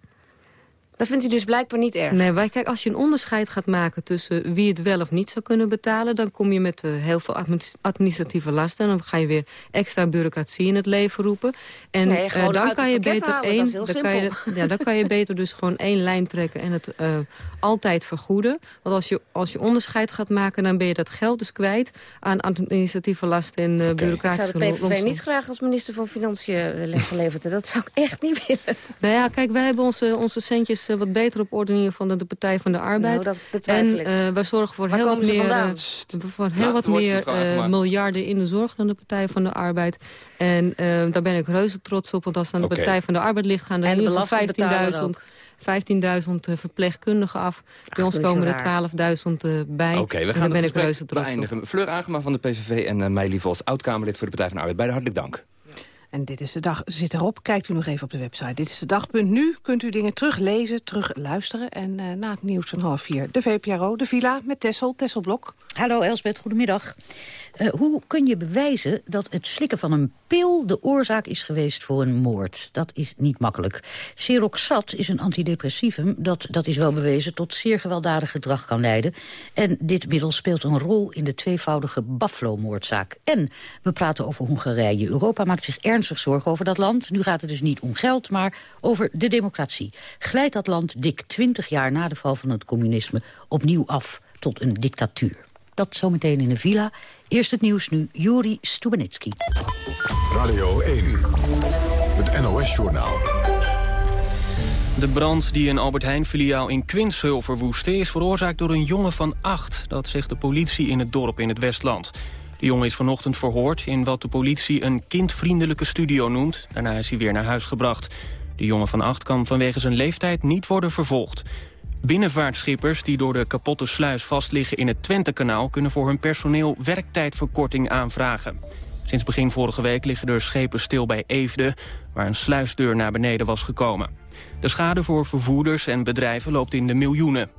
Dat vindt u dus blijkbaar niet erg? Nee, wij, kijk, als je een onderscheid gaat maken tussen wie het wel of niet zou kunnen betalen... dan kom je met eh, heel veel admi- administratieve lasten. En dan ga je weer extra bureaucratie in het leven roepen. En Nee, eh, dan kan je beter halen, één, dan kan je, ja, dan kan je beter dus gewoon één lijn trekken en het eh, altijd vergoeden. Want als je, als je onderscheid gaat maken, dan ben je dat geld dus kwijt aan administratieve lasten en Ik bureaucratische zou de PVV niet graag als minister van Financiën leggen leveren. Dat zou ik echt niet willen. Nou ja, kijk, wij hebben onze, onze centjes wat beter op orde in ieder geval dan de Partij van de Arbeid. Nou, dat betwijfel en ik. eh, wij zorgen voor Waar heel wat meer, eh, voor heel wat meer eh, miljarden in de zorg dan de Partij van de Arbeid. En eh, daar ben ik reuze trots op, want als het aan de. Partij van de Arbeid ligt... gaan er En in de ieder geval belastingbetaler 15.000 15.000 verpleegkundigen af. Bij ons komen er 12.000 eh, bij. Oké, we en gaan daar ben het ik reuze gesprek trots op. beëindigen. Fleur Agema van de PVV en uh, Meili Vos, oud-Kamerlid voor de Partij van de Arbeid. Beide hartelijk dank. En dit is de dag zit erop. Kijkt u nog even op de website. Dit is de dag.nu. Kunt u dingen teruglezen, terugluisteren. En uh, na het nieuws van half vier de VPRO, de Villa met Tessel, Tesselblok. Hallo Elsbeth, goedemiddag. Uh, hoe kun je bewijzen dat het slikken van een pil de oorzaak is geweest voor een moord. Dat is niet makkelijk. Seroxat is een antidepressivum dat, dat is wel bewezen... tot zeer gewelddadig gedrag kan leiden. En dit middel speelt een rol in de tweevoudige Buffalo-moordzaak. En we praten over Hongarije. Europa maakt zich ernstig zorgen over dat land. Nu gaat het dus niet om geld, maar over de democratie. Glijdt dat land dik twintig jaar na de val van het communisme... opnieuw af tot een dictatuur. Dat zometeen in de villa. Eerst het nieuws nu, Juri Stubenitski. Radio 1, het NOS-journaal. De brand die een Albert Heijn-filiaal in Quinshul verwoestte... is veroorzaakt door een jongen van acht. Dat zegt de politie in het dorp in het Westland. De jongen is vanochtend verhoord in wat de politie een kindvriendelijke studio noemt. Daarna is hij weer naar huis gebracht. De jongen van acht kan vanwege zijn leeftijd niet worden vervolgd. Binnenvaartschippers die door de kapotte sluis vastliggen in het Twentekanaal... kunnen voor hun personeel werktijdverkorting aanvragen. Sinds begin vorige week liggen er schepen stil bij Eefde... waar een sluisdeur naar beneden was gekomen. De schade voor vervoerders en bedrijven loopt in de miljoenen.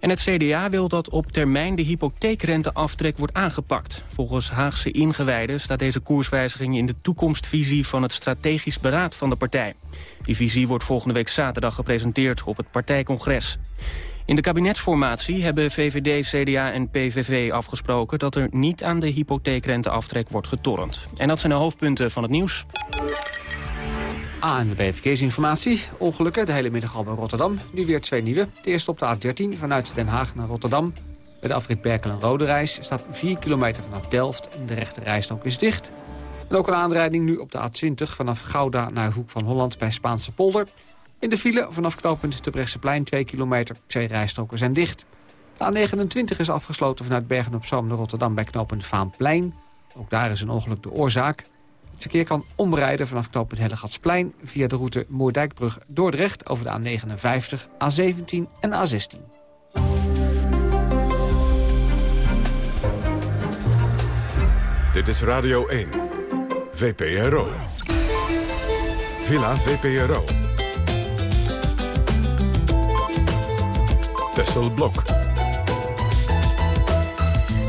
En het CDA wil dat op termijn de hypotheekrenteaftrek wordt aangepakt. Volgens Haagse ingewijden staat deze koerswijziging in de toekomstvisie van het strategisch beraad van de partij. Die visie wordt volgende week zaterdag gepresenteerd op het partijcongres. In de kabinetsformatie hebben VVD, CDA en PVV afgesproken... dat er niet aan de hypotheekrenteaftrek wordt getorrend. En dat zijn de hoofdpunten van het nieuws. ANWB Verkeersinformatie. Ongelukken de hele middag al bij Rotterdam. Nu weer twee nieuwe. De eerste op de A13 vanuit Den Haag naar Rotterdam. Bij de afrit Berkel en Rode Reis staat 4 kilometer vanaf Delft. De rechte rijstrook is dicht. En ook een aanrijding nu op de A20 vanaf Gouda naar Hoek van Holland bij Spaanse polder. In de file vanaf knooppunt Brechtseplein 2 kilometer. Twee rijstroken zijn dicht. De A29 is afgesloten vanuit Bergen-op-Zoom naar Rotterdam bij knooppunt Vaanplein. Ook daar is een ongeluk de oorzaak. Het verkeer kan omrijden vanaf knooppunt Hellegatsplein... via de route Moerdijkbrug-Dordrecht over de A59, A17 en A16. Dit is Radio 1, VPRO. Villa VPRO. Tessel Blok.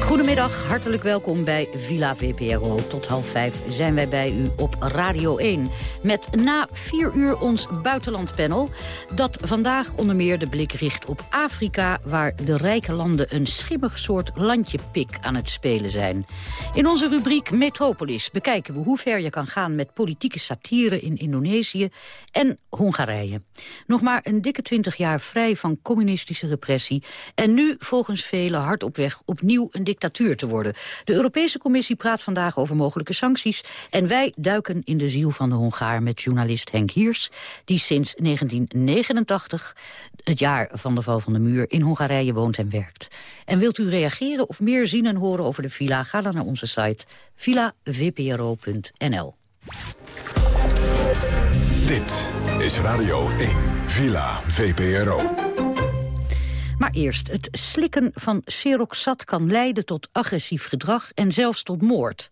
Goedemiddag, hartelijk welkom bij Villa VPRO. Tot half vijf zijn wij bij u op Radio 1. Met na vier uur ons buitenlandpanel... dat vandaag onder meer de blik richt op Afrika... waar de rijke landen een schimmig soort landje-pik aan het spelen zijn. In onze rubriek Metropolis bekijken we hoe ver je kan gaan... met politieke satire in Indonesië en Hongarije. Nog maar een dikke twintig jaar vrij van communistische repressie... en nu volgens velen hard op weg opnieuw een dictatuur te worden. De Europese Commissie praat vandaag over mogelijke sancties... en wij duiken in de ziel van de Hongaar met journalist Henk Hiers... die sinds 1989, het jaar van de val van de muur... in Hongarije woont en werkt. En wilt u reageren of meer zien en horen over de villa? Ga dan naar onze site villavpro.nl. Dit is Radio 1, Villa VPRO. Maar eerst, het slikken van Seroxat kan leiden tot agressief gedrag en zelfs tot moord.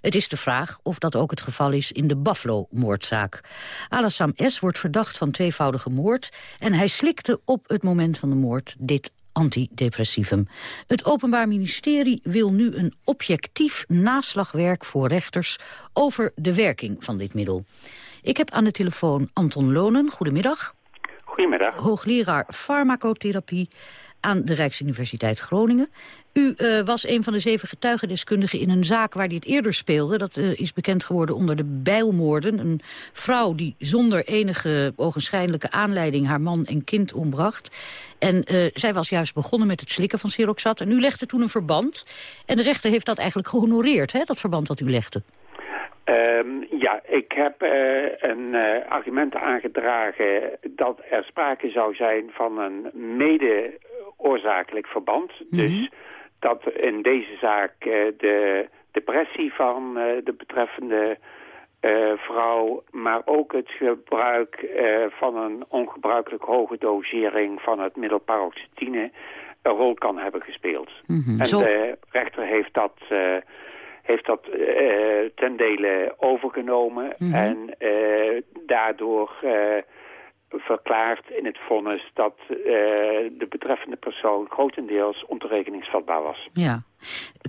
Het is de vraag of dat ook het geval is in de Buffalo-moordzaak. Alassam S. wordt verdacht van tweevoudige moord... en hij slikte op het moment van de moord dit antidepressivum. Het Openbaar Ministerie wil nu een objectief naslagwerk voor rechters... over de werking van dit middel. Ik heb aan de telefoon Anton Lonen. Goedemiddag. Hoogleraar farmacotherapie aan de Rijksuniversiteit Groningen. U uh, was een van de zeven getuigendeskundigen in een zaak waar dit eerder speelde. Dat uh, is bekend geworden onder de bijlmoorden. Een vrouw die zonder enige ogenschijnlijke aanleiding haar man en kind ombracht. En uh, zij was juist begonnen met het slikken van Siroxat. En u legde toen een verband. En de rechter heeft dat eigenlijk gehonoreerd, hè, dat verband dat u legde. Um, ja, ik heb uh, een uh, argument aangedragen dat er sprake zou zijn van een mede-oorzakelijk verband. Mm -hmm. Dus dat in deze zaak uh, de depressie van de betreffende vrouw, maar ook het gebruik van een ongebruikelijk hoge dosering van het middel paroxetine een rol kan hebben gespeeld. Mm -hmm. En Zo... de rechter heeft dat heeft dat uh, ten dele overgenomen mm -hmm. en uh, daardoor uh, verklaard in het vonnis dat de betreffende persoon grotendeels ontoerekeningsvatbaar was. Ja.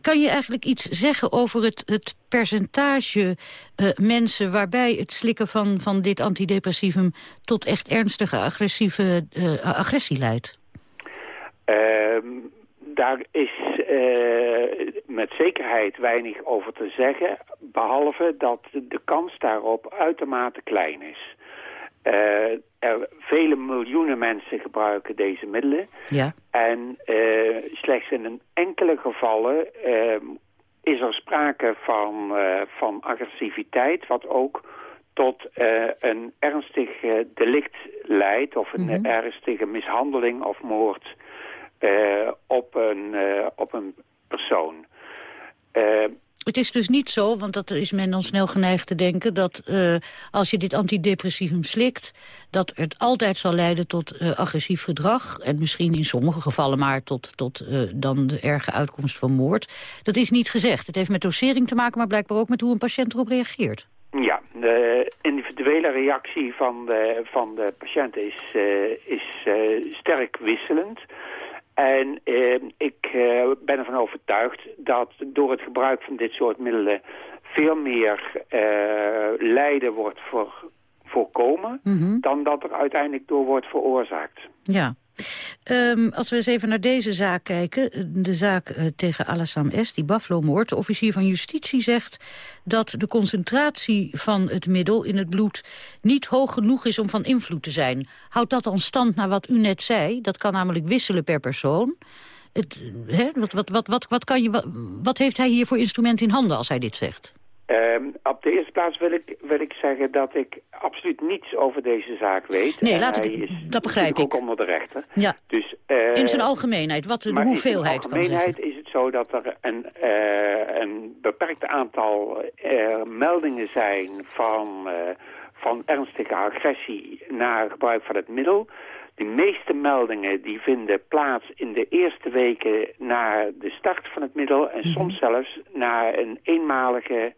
kan je eigenlijk iets zeggen over het, het percentage eh, mensen... waarbij het slikken van, van dit antidepressivum tot echt ernstige agressieve eh, agressie leidt? Ehm, daar is eh, met zekerheid weinig over te zeggen... behalve dat de kans daarop uitermate klein is. Eh, er, vele miljoenen mensen gebruiken deze middelen. Ja. En uh, slechts in een enkele gevallen uh, is er sprake van, van agressiviteit... wat ook tot een ernstig delict leidt... of een Mhm. ernstige mishandeling of moord op, een, op een persoon. Het is dus niet zo, want dat is men dan snel geneigd te denken... dat uh, als je dit antidepressivum slikt... dat het altijd zal leiden tot uh, agressief gedrag... en misschien in sommige gevallen maar tot, tot uh, dan de erge uitkomst van moord. Dat is niet gezegd. Het heeft met dosering te maken... maar blijkbaar ook met hoe een patiënt erop reageert. Ja, de individuele reactie van de, van de patiënt is, is sterk wisselend... En eh, ik eh, ben ervan overtuigd dat door het gebruik van dit soort middelen veel meer eh, lijden wordt voor, voorkomen mm -hmm. dan dat er uiteindelijk door wordt veroorzaakt. Ja. Um, als we eens even naar deze zaak kijken, de zaak uh, tegen Alassam S., die Buffalo-moord. De officier van justitie zegt dat de concentratie van het middel in het bloed niet hoog genoeg is om van invloed te zijn. Houdt dat dan stand naar wat u net zei? Dat kan namelijk wisselen per persoon. Het, hè, wat, wat, wat, wat, wat, kan je, wat, wat heeft hij hier voor instrument in handen als hij dit zegt? Um, op de eerste plaats wil ik, wil ik zeggen dat ik absoluut niets over deze zaak weet. Nee, en laat ik, is dat begrijp ik. ook onder de rechter. Ja. Dus, uh, in zijn algemeenheid, wat de hoeveelheid in zijn algemeenheid kan is het zo dat er een, uh, een beperkt aantal uh, meldingen zijn van, van ernstige agressie na gebruik van het middel. De meeste meldingen die vinden plaats in de eerste weken na de start van het middel... en Mhm. soms zelfs na een eenmalige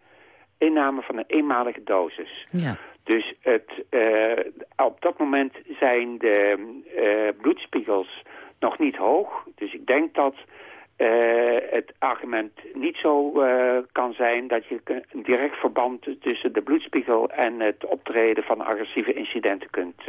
inname van een eenmalige dosis. Ja. Dus het, uh, op dat moment zijn de uh, bloedspiegels nog niet hoog. Dus ik denk dat uh, het argument niet zo kan zijn... dat je een direct verband tussen de bloedspiegel... en het optreden van agressieve incidenten kunt,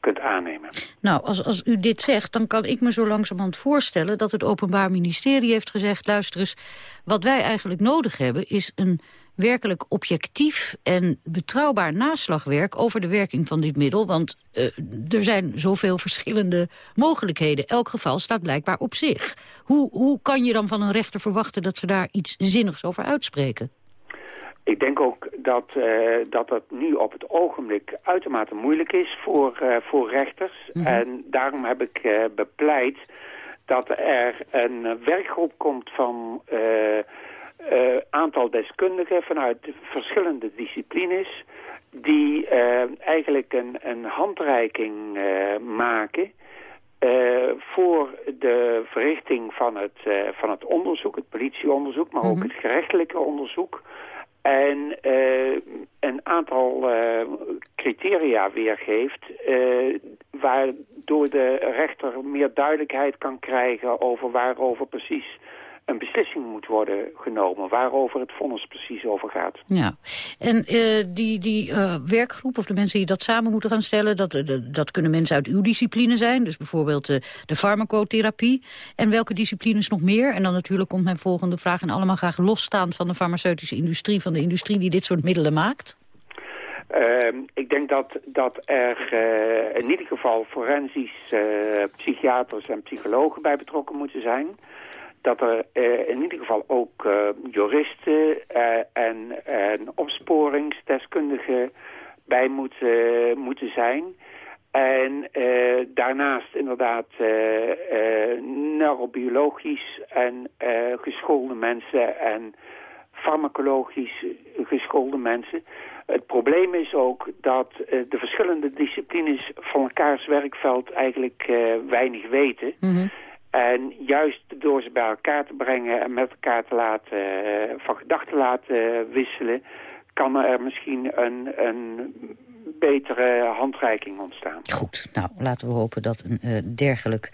kunt aannemen. Nou, als, als u dit zegt, dan kan ik me zo langzamerhand voorstellen... dat het Openbaar Ministerie heeft gezegd... luister eens, wat wij eigenlijk nodig hebben is een werkelijk objectief en betrouwbaar naslagwerk over de werking van dit middel. Want uh, er zijn zoveel verschillende mogelijkheden. Elk geval staat blijkbaar op zich. Hoe, hoe kan je dan van een rechter verwachten dat ze daar iets zinnigs over uitspreken? Ik denk ook dat, uh, dat het nu op het ogenblik uitermate moeilijk is voor, uh, voor rechters. Mhm. Mm -hmm. En daarom heb ik bepleit dat er een werkgroep komt van uh, aantal deskundigen vanuit verschillende disciplines... die uh, eigenlijk een, een handreiking uh, maken... voor de verrichting van het, van het onderzoek, het politieonderzoek... maar ook Mhm. het gerechtelijke onderzoek... En een aantal criteria weergeeft... waardoor de rechter meer duidelijkheid kan krijgen over waarover precies een beslissing moet worden genomen... waarover het vonnis precies over gaat. Ja, en uh, die, die uh, werkgroep of de mensen die dat samen moeten gaan stellen... dat, uh, dat kunnen mensen uit uw discipline zijn. Dus bijvoorbeeld de farmacotherapie. En welke disciplines nog meer? En dan natuurlijk komt mijn volgende vraag... en allemaal graag losstaand van de farmaceutische industrie... van de industrie die dit soort middelen maakt. Uh, ik denk dat, dat er uh, in ieder geval forensisch uh, psychiaters en psychologen bij betrokken moeten zijn dat er uh, in ieder geval ook uh, juristen uh, en, en opsporingsdeskundigen bij moeten, moeten zijn. En daarnaast inderdaad neurobiologisch en geschoolde mensen en farmacologisch geschoolde mensen. Het probleem is ook dat de verschillende disciplines van elkaars werkveld eigenlijk weinig weten. Mm. En juist door ze bij elkaar te brengen en met elkaar te laten, van gedachten laten wisselen, kan er misschien een, een betere handreiking ontstaan. Goed, nou laten we hopen dat een uh, dergelijk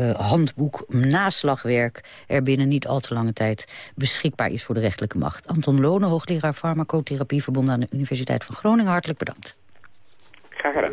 uh, handboek naslagwerk... er binnen niet al te lange tijd beschikbaar is voor de rechterlijke macht. Anton Lonen, hoogleraar farmacotherapie verbonden aan de Universiteit van Groningen. Hartelijk bedankt. Graag gedaan.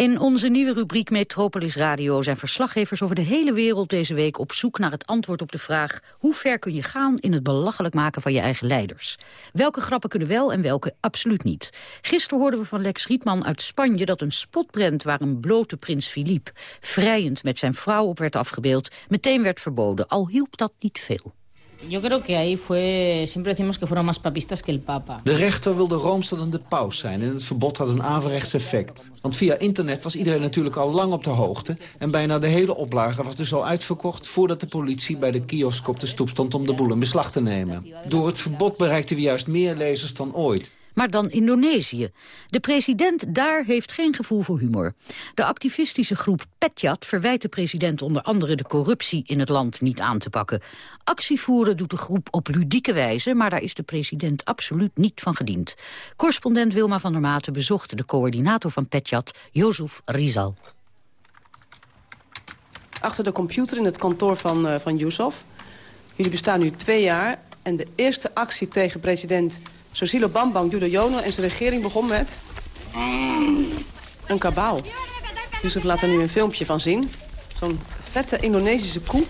In onze nieuwe rubriek Metropolis Radio zijn verslaggevers over de hele wereld deze week op zoek naar het antwoord op de vraag hoe ver kun je gaan in het belachelijk maken van je eigen leiders? Welke grappen kunnen wel en welke absoluut niet? Gisteren hoorden we van Lex Rietman uit Spanje dat een spotprent waar een blote prins Philippe vrijend met zijn vrouw op werd afgebeeld meteen werd verboden, al hielp dat niet veel. Yo creo que ahí fue, siempre decimos que fueron más papistas que el papa. De rechter wilde roomster dan de paus zijn en het verbod had een averechts effect. Want via internet was iedereen natuurlijk al lang op de hoogte... en bijna de hele oplage was dus al uitverkocht... voordat de politie bij de kiosk op de stoep stond om de boel in beslag te nemen. Door het verbod bereikten we juist meer lezers dan ooit. Maar dan Indonesië. De president daar heeft geen gevoel voor humor. De activistische groep Petjat verwijt de president onder andere de corruptie in het land niet aan te pakken. Actie voeren doet de groep op ludieke wijze, maar daar is de president absoluut niet van gediend. Correspondent Wilma van der Maten bezocht de coördinator van Petjat, Jozef Rizal. Achter de computer in het kantoor van, uh, van. Jullie bestaan nu twee jaar en de eerste actie tegen president Susilo Bambang Yudhoyono en zijn regering begon met... een kabaal. Yusuf laat er nu een filmpje van zien. Zo'n vette Indonesische koe.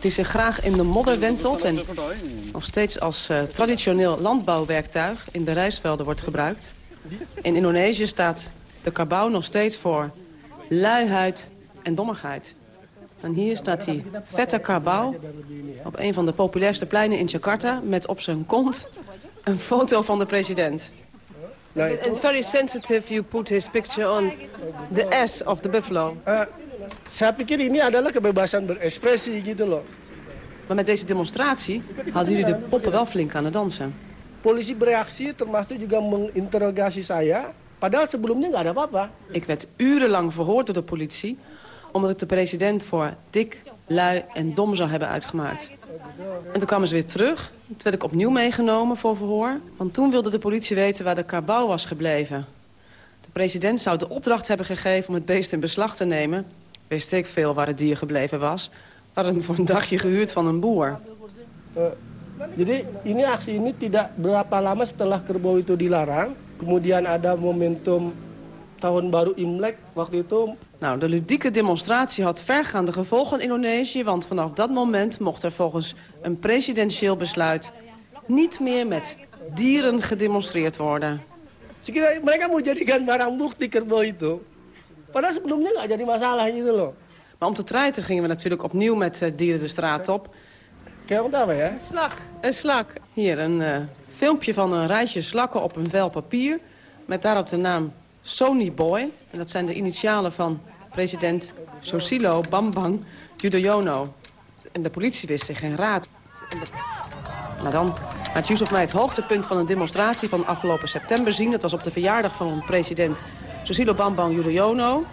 Die zich graag in de modder wentelt en nog steeds als uh, traditioneel landbouwwerktuig in de rijstvelden wordt gebruikt. In Indonesië staat de kabouw nog steeds voor luiheid en dommigheid. En hier staat die vette kabouw op een van de populairste pleinen in Jakarta... met op zijn kont een foto van de president. And very sensitive you put his picture on the S of the buffalo. Uh, saya pikir ini adalah kebebasan berekspresi gitu loh. Maar met deze demonstratie hadden jullie de poppen wel flink aan het dansen. Polisi bereaksi termasuk juga menginterogasi saya. Padahal sebelumnya nggak ada apa-apa. Ik werd urenlang verhoord door de politie... omdat ik de president voor dik, lui en dom zou hebben uitgemaakt. En toen kwamen ze weer terug. Toen werd ik opnieuw meegenomen voor verhoor. Want toen wilde de politie weten waar de karbouw was gebleven. De president zou de opdracht hebben gegeven om het beest in beslag te nemen. Wist ik veel waar het dier gebleven was. We hadden hem voor een dagje gehuurd van een boer. Uh, jadi ini aksi ini tidak berapa lama setelah kerbau itu dilarang. Kemudian ada momentum tahun baru Imlek waktu itu nou, de ludieke demonstratie had vergaande gevolgen in Indonesië... want vanaf dat moment mocht er volgens een presidentieel besluit... niet meer met dieren gedemonstreerd worden. Mereka mau jadikan barang bukti kerbau itu. Padahal sebelumnya nggak jadi masalah gitu loh. Maar om te treiten gingen we natuurlijk opnieuw met uh, dieren de straat op. Kijk daar weer, hè? Een slak, een slak. Hier, een uh, filmpje van een rijtje slakken op een vel papier... met daarop de naam Sony Boy. En dat zijn de initialen van president Sosilo Bambang Yudhoyono. En de politie wist zich geen raad. Maar dan laat Yusuf mij het hoogtepunt van een demonstratie van afgelopen september zien. Dat was op de verjaardag van president Sosilo Bambang Yudhoyono.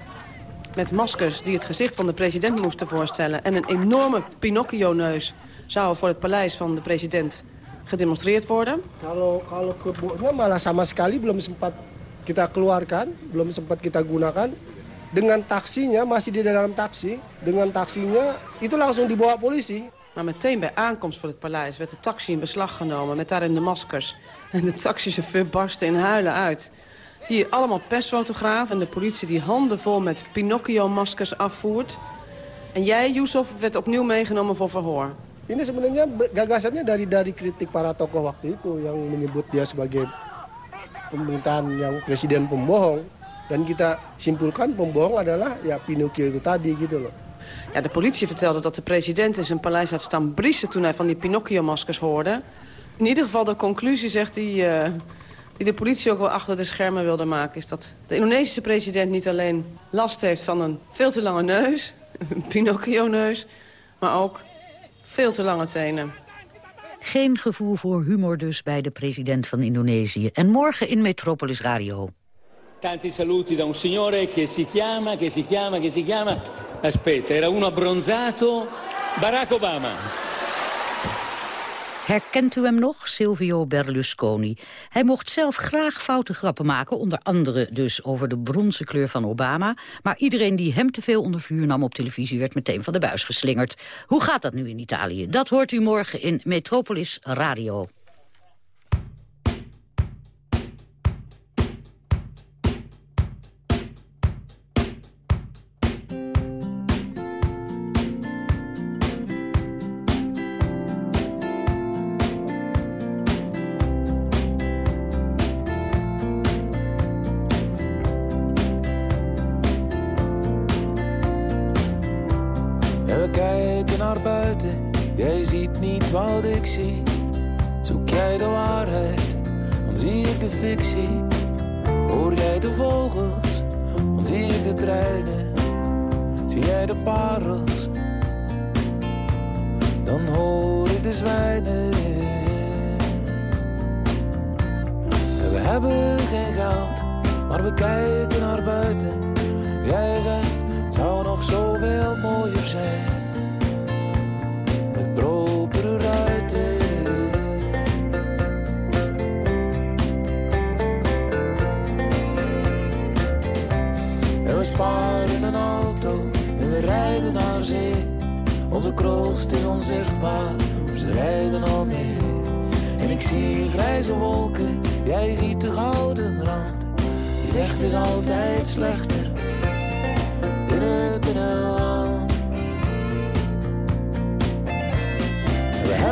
Met maskers die het gezicht van de president moesten voorstellen. En een enorme Pinocchio-neus zou voor het paleis van de president gedemonstreerd worden. Sama sekali belum sempat kita keluarkan, belum sempat kita gunakan. Dengan taksinya, masih di dalam taksi, dengan taksinya itu langsung dibawa polisi. Maar meteen bij aankomst voor het paleis werd de taxi in beslag genomen met daarin de maskers. En de taxichauffeur barstte in huilen uit. Hier allemaal persfotografen en de politie die handenvol met Pinocchio-maskers afvoert. En jij, Yusuf, werd opnieuw meegenomen voor verhoor. Ini sebenarnya gagasannya dari dari kritik para tokoh waktu itu yang menyebut dia sebagai pemerintahan yang presiden pembohong. Dan kita simpulkan pembohong adalah ya Pinocchio itu tadi gitu loh. Ja, de politie vertelde dat de president in zijn paleis had staan briesen toen hij van die Pinocchio-maskers hoorde. In ieder geval de conclusie, zegt hij, uh, die de politie ook wel achter de schermen wilde maken... is dat de Indonesische president niet alleen last heeft van een veel te lange neus... een Pinocchio-neus, maar ook veel te lange tenen. Geen gevoel voor humor dus bij de president van Indonesië. En morgen in Metropolis Radio. Tanti saluti da un signore che si chiama, che si chiama, che si chiama... Aspetta, era uno abbronzato... Barack Obama. Herkent u hem nog? Silvio Berlusconi. Hij mocht zelf graag foute grappen maken, onder andere dus over de bronzen kleur van Obama. Maar iedereen die hem te veel onder vuur nam op televisie werd meteen van de buis geslingerd. Hoe gaat dat nu in Italië? Dat hoort u morgen in Metropolis Radio.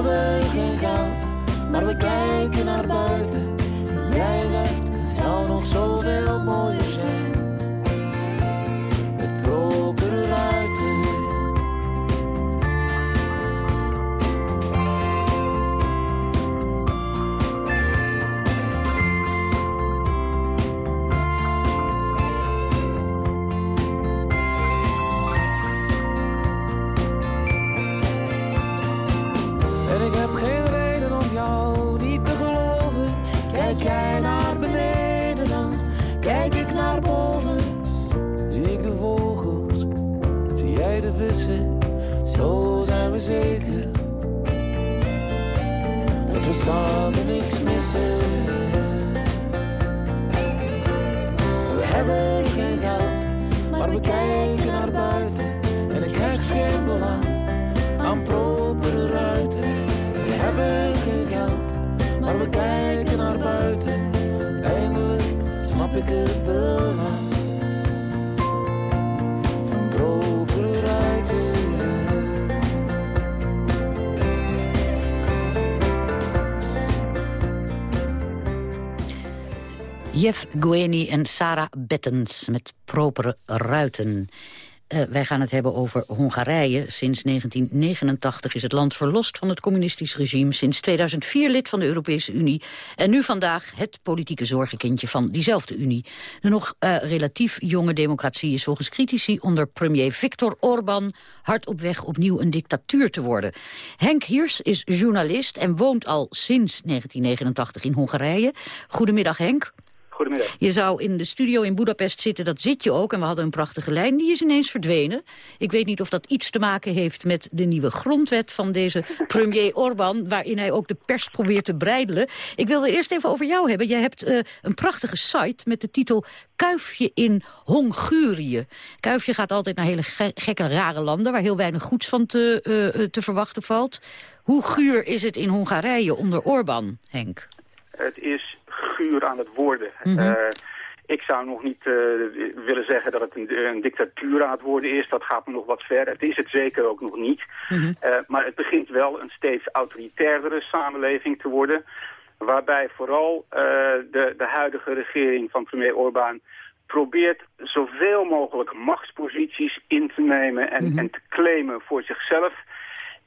Hebben geen geld, maar we kijken naar buiten. Jij zegt het zou nog zoveel mooier zijn. Gueni en Sarah Bettens met propere ruiten. Eh, wij gaan het hebben over Hongarije. Sinds 1989 is het land verlost van het communistisch regime. Sinds 2004 lid van de Europese Unie. En nu vandaag het politieke zorgenkindje van diezelfde Unie. De nog eh, relatief jonge democratie is volgens critici onder premier Viktor Orbán... hard op weg opnieuw een dictatuur te worden. Henk Hiers is journalist en woont al sinds 1989 in Hongarije. Goedemiddag Henk. Goedemiddag. Je zou in de studio in Budapest zitten, dat zit je ook. En we hadden een prachtige lijn, die is ineens verdwenen. Ik weet niet of dat iets te maken heeft met de nieuwe grondwet van deze premier Orbán... waarin hij ook de pers probeert te breidelen. Ik wilde eerst even over jou hebben. Jij hebt eh, een prachtige site met de titel Kuifje in Hongurië. Kuifje gaat altijd naar hele ge- gekke, rare landen... waar heel weinig goeds van te, eh, eh, te verwachten valt. Hoe guur is het in Hongarije onder Orbán, Henk? Het is guur aan het worden. Mhm. Eh, ik zou nog niet eh, willen zeggen dat het een, een dictatuur aan het worden is. Dat gaat me nog wat ver. Het is het zeker ook nog niet. Eh, maar het begint wel een steeds autoritairdere samenleving te worden. Waarbij vooral de, de huidige regering van premier Orbán probeert zoveel mogelijk machtsposities in te nemen en, en te claimen voor zichzelf.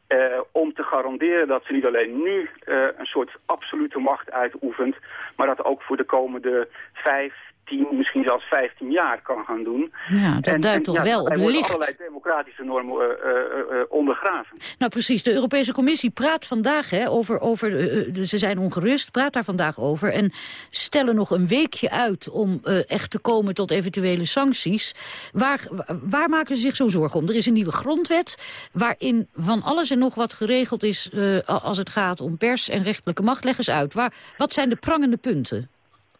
Eh, om te garanderen dat ze niet alleen nu eh, een soort absolute macht uitoefent, maar dat ook voor de komende vijf, tien, misschien zelfs vijftien jaar kan gaan doen. Ja, dat En- duidt en, toch ja, wel op licht. allerlei democratische normen uh, uh, ondergraven. Nou precies, de Europese Commissie praat vandaag hè, over, over ze zijn ongerust, praat daar vandaag over... en stellen nog een weekje uit om echt te komen tot eventuele sancties. Waar, waar maken ze zich zo zorgen om? Er is een nieuwe grondwet waarin van alles en nog wat geregeld is... als het gaat om pers en rechtelijke macht. Leg eens uit, waar, wat zijn de prangende punten?